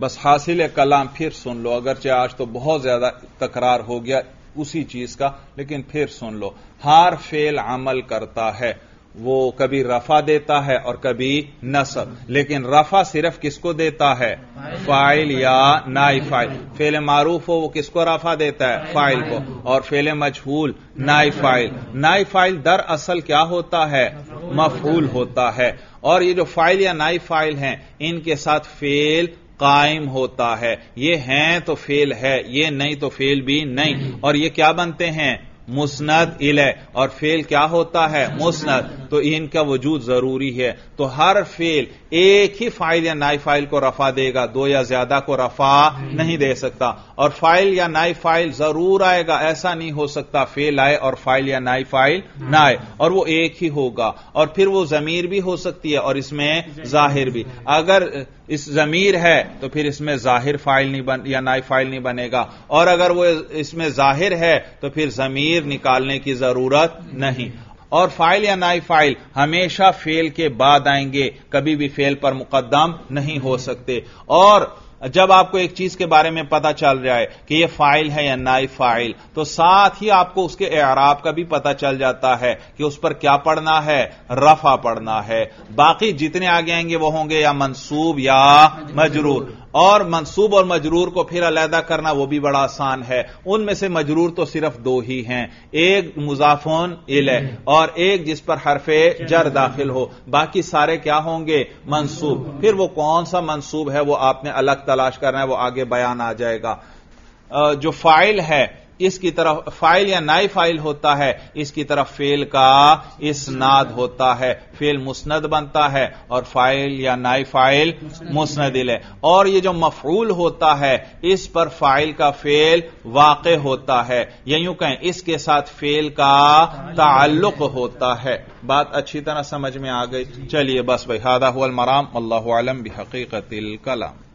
بس حاصل کلام پھر سن لو، اگرچہ آج تو بہت زیادہ تکرار ہو گیا اسی چیز کا، لیکن پھر سن لو۔ ہار فیل عمل کرتا ہے، وہ کبھی رفع دیتا ہے اور کبھی نصب۔ لیکن رفع صرف کس کو دیتا ہے؟ فائل یا نائی فائل فیل معروف ہو، وہ کس کو رفع دیتا ہے؟ فائل کو۔ اور فیل مجھول نائی فائل نائی فائل در اصل کیا ہوتا ہے؟ مفعول ہوتا ہے۔ اور یہ جو فائل یا نائی فائل ہیں، ان کے ساتھ فیل قائم ہوتا ہے۔ یہ ہیں تو فیل ہے، یہ نہیں تو فیل بھی نہیں۔ اور یہ کیا بنتے ہیں؟ مسند الہ اور فیل کیا ہوتا ہے؟ مسند۔ تو ان کا وجود ضروری ہے۔ تو ہر فیل ایک ہی فائل یا نائی فائل کو رفع دے گا، دو یا زیادہ کو رفع نہیں دے سکتا۔ اور فائل یا نائی فائل ضرور آئے گا، ایسا نہیں ہو سکتا فیل آئے اور فائل یا نائی فائل نہ آئے۔ اور وہ ایک ہی ہوگا۔ اور پھر وہ ضمیر بھی ہو سکتی ہے اور اس میں ظاہر بھی۔ اگر اس ضمیر ہے تو پھر اس میں ظاہر فائل نہیں بن یا نائب فائل نہیں بنے گا۔ اور اگر وہ اس میں ظاہر ہے تو پھر ضمیر نکالنے کی ضرورت نہیں۔ اور فائل یا نائی فائل ہمیشہ فیل کے بعد آئیں گے، کبھی بھی فیل پر مقدم نہیں ہو سکتے۔ اور جب آپ کو ایک چیز کے بارے میں پتا چل جائے کہ یہ فائل ہے یا نائی فائل، تو ساتھ ہی آپ کو اس کے اعراب کا بھی پتا چل جاتا ہے کہ اس پر کیا پڑھنا ہے، رفع پڑھنا ہے۔ باقی جتنے آگے آئیں گے وہ ہوں گے یا منصوب یا مجرور۔ اور منصوب اور مجرور کو پھر علیحدہ کرنا وہ بھی بڑا آسان ہے۔ ان میں سے مجرور تو صرف دو ہی ہیں۔ ایک مضافون ال اور ایک جس پر حرف جر داخل ہو۔ باقی سارے کیا ہوں گے؟ منصوب۔ پھر وہ کون سا منصوب ہے؟ وہ آپ نے الگ تلاش کرنا ہے، وہ آگے بیان آ جائے گا۔ جو فائل ہے اس کی طرف فائل یا نائی فائل ہوتا ہے، اس کی طرف فیل کا اسناد ہوتا ہے۔ فیل مسند بنتا ہے اور فائل یا نائی فائل مسند ہے اور یہ جو مفعول ہوتا ہے، اس پر فائل کا فیل واقع ہوتا ہے۔ یا یوں کہیں، اس کے ساتھ فیل کا تعلق ہوتا ہے۔ بات اچھی طرح سمجھ میں آ گئی۔ چلیے، بس بھائی ہادہ المرام۔ اللہ عالم بحقیقت الکلام۔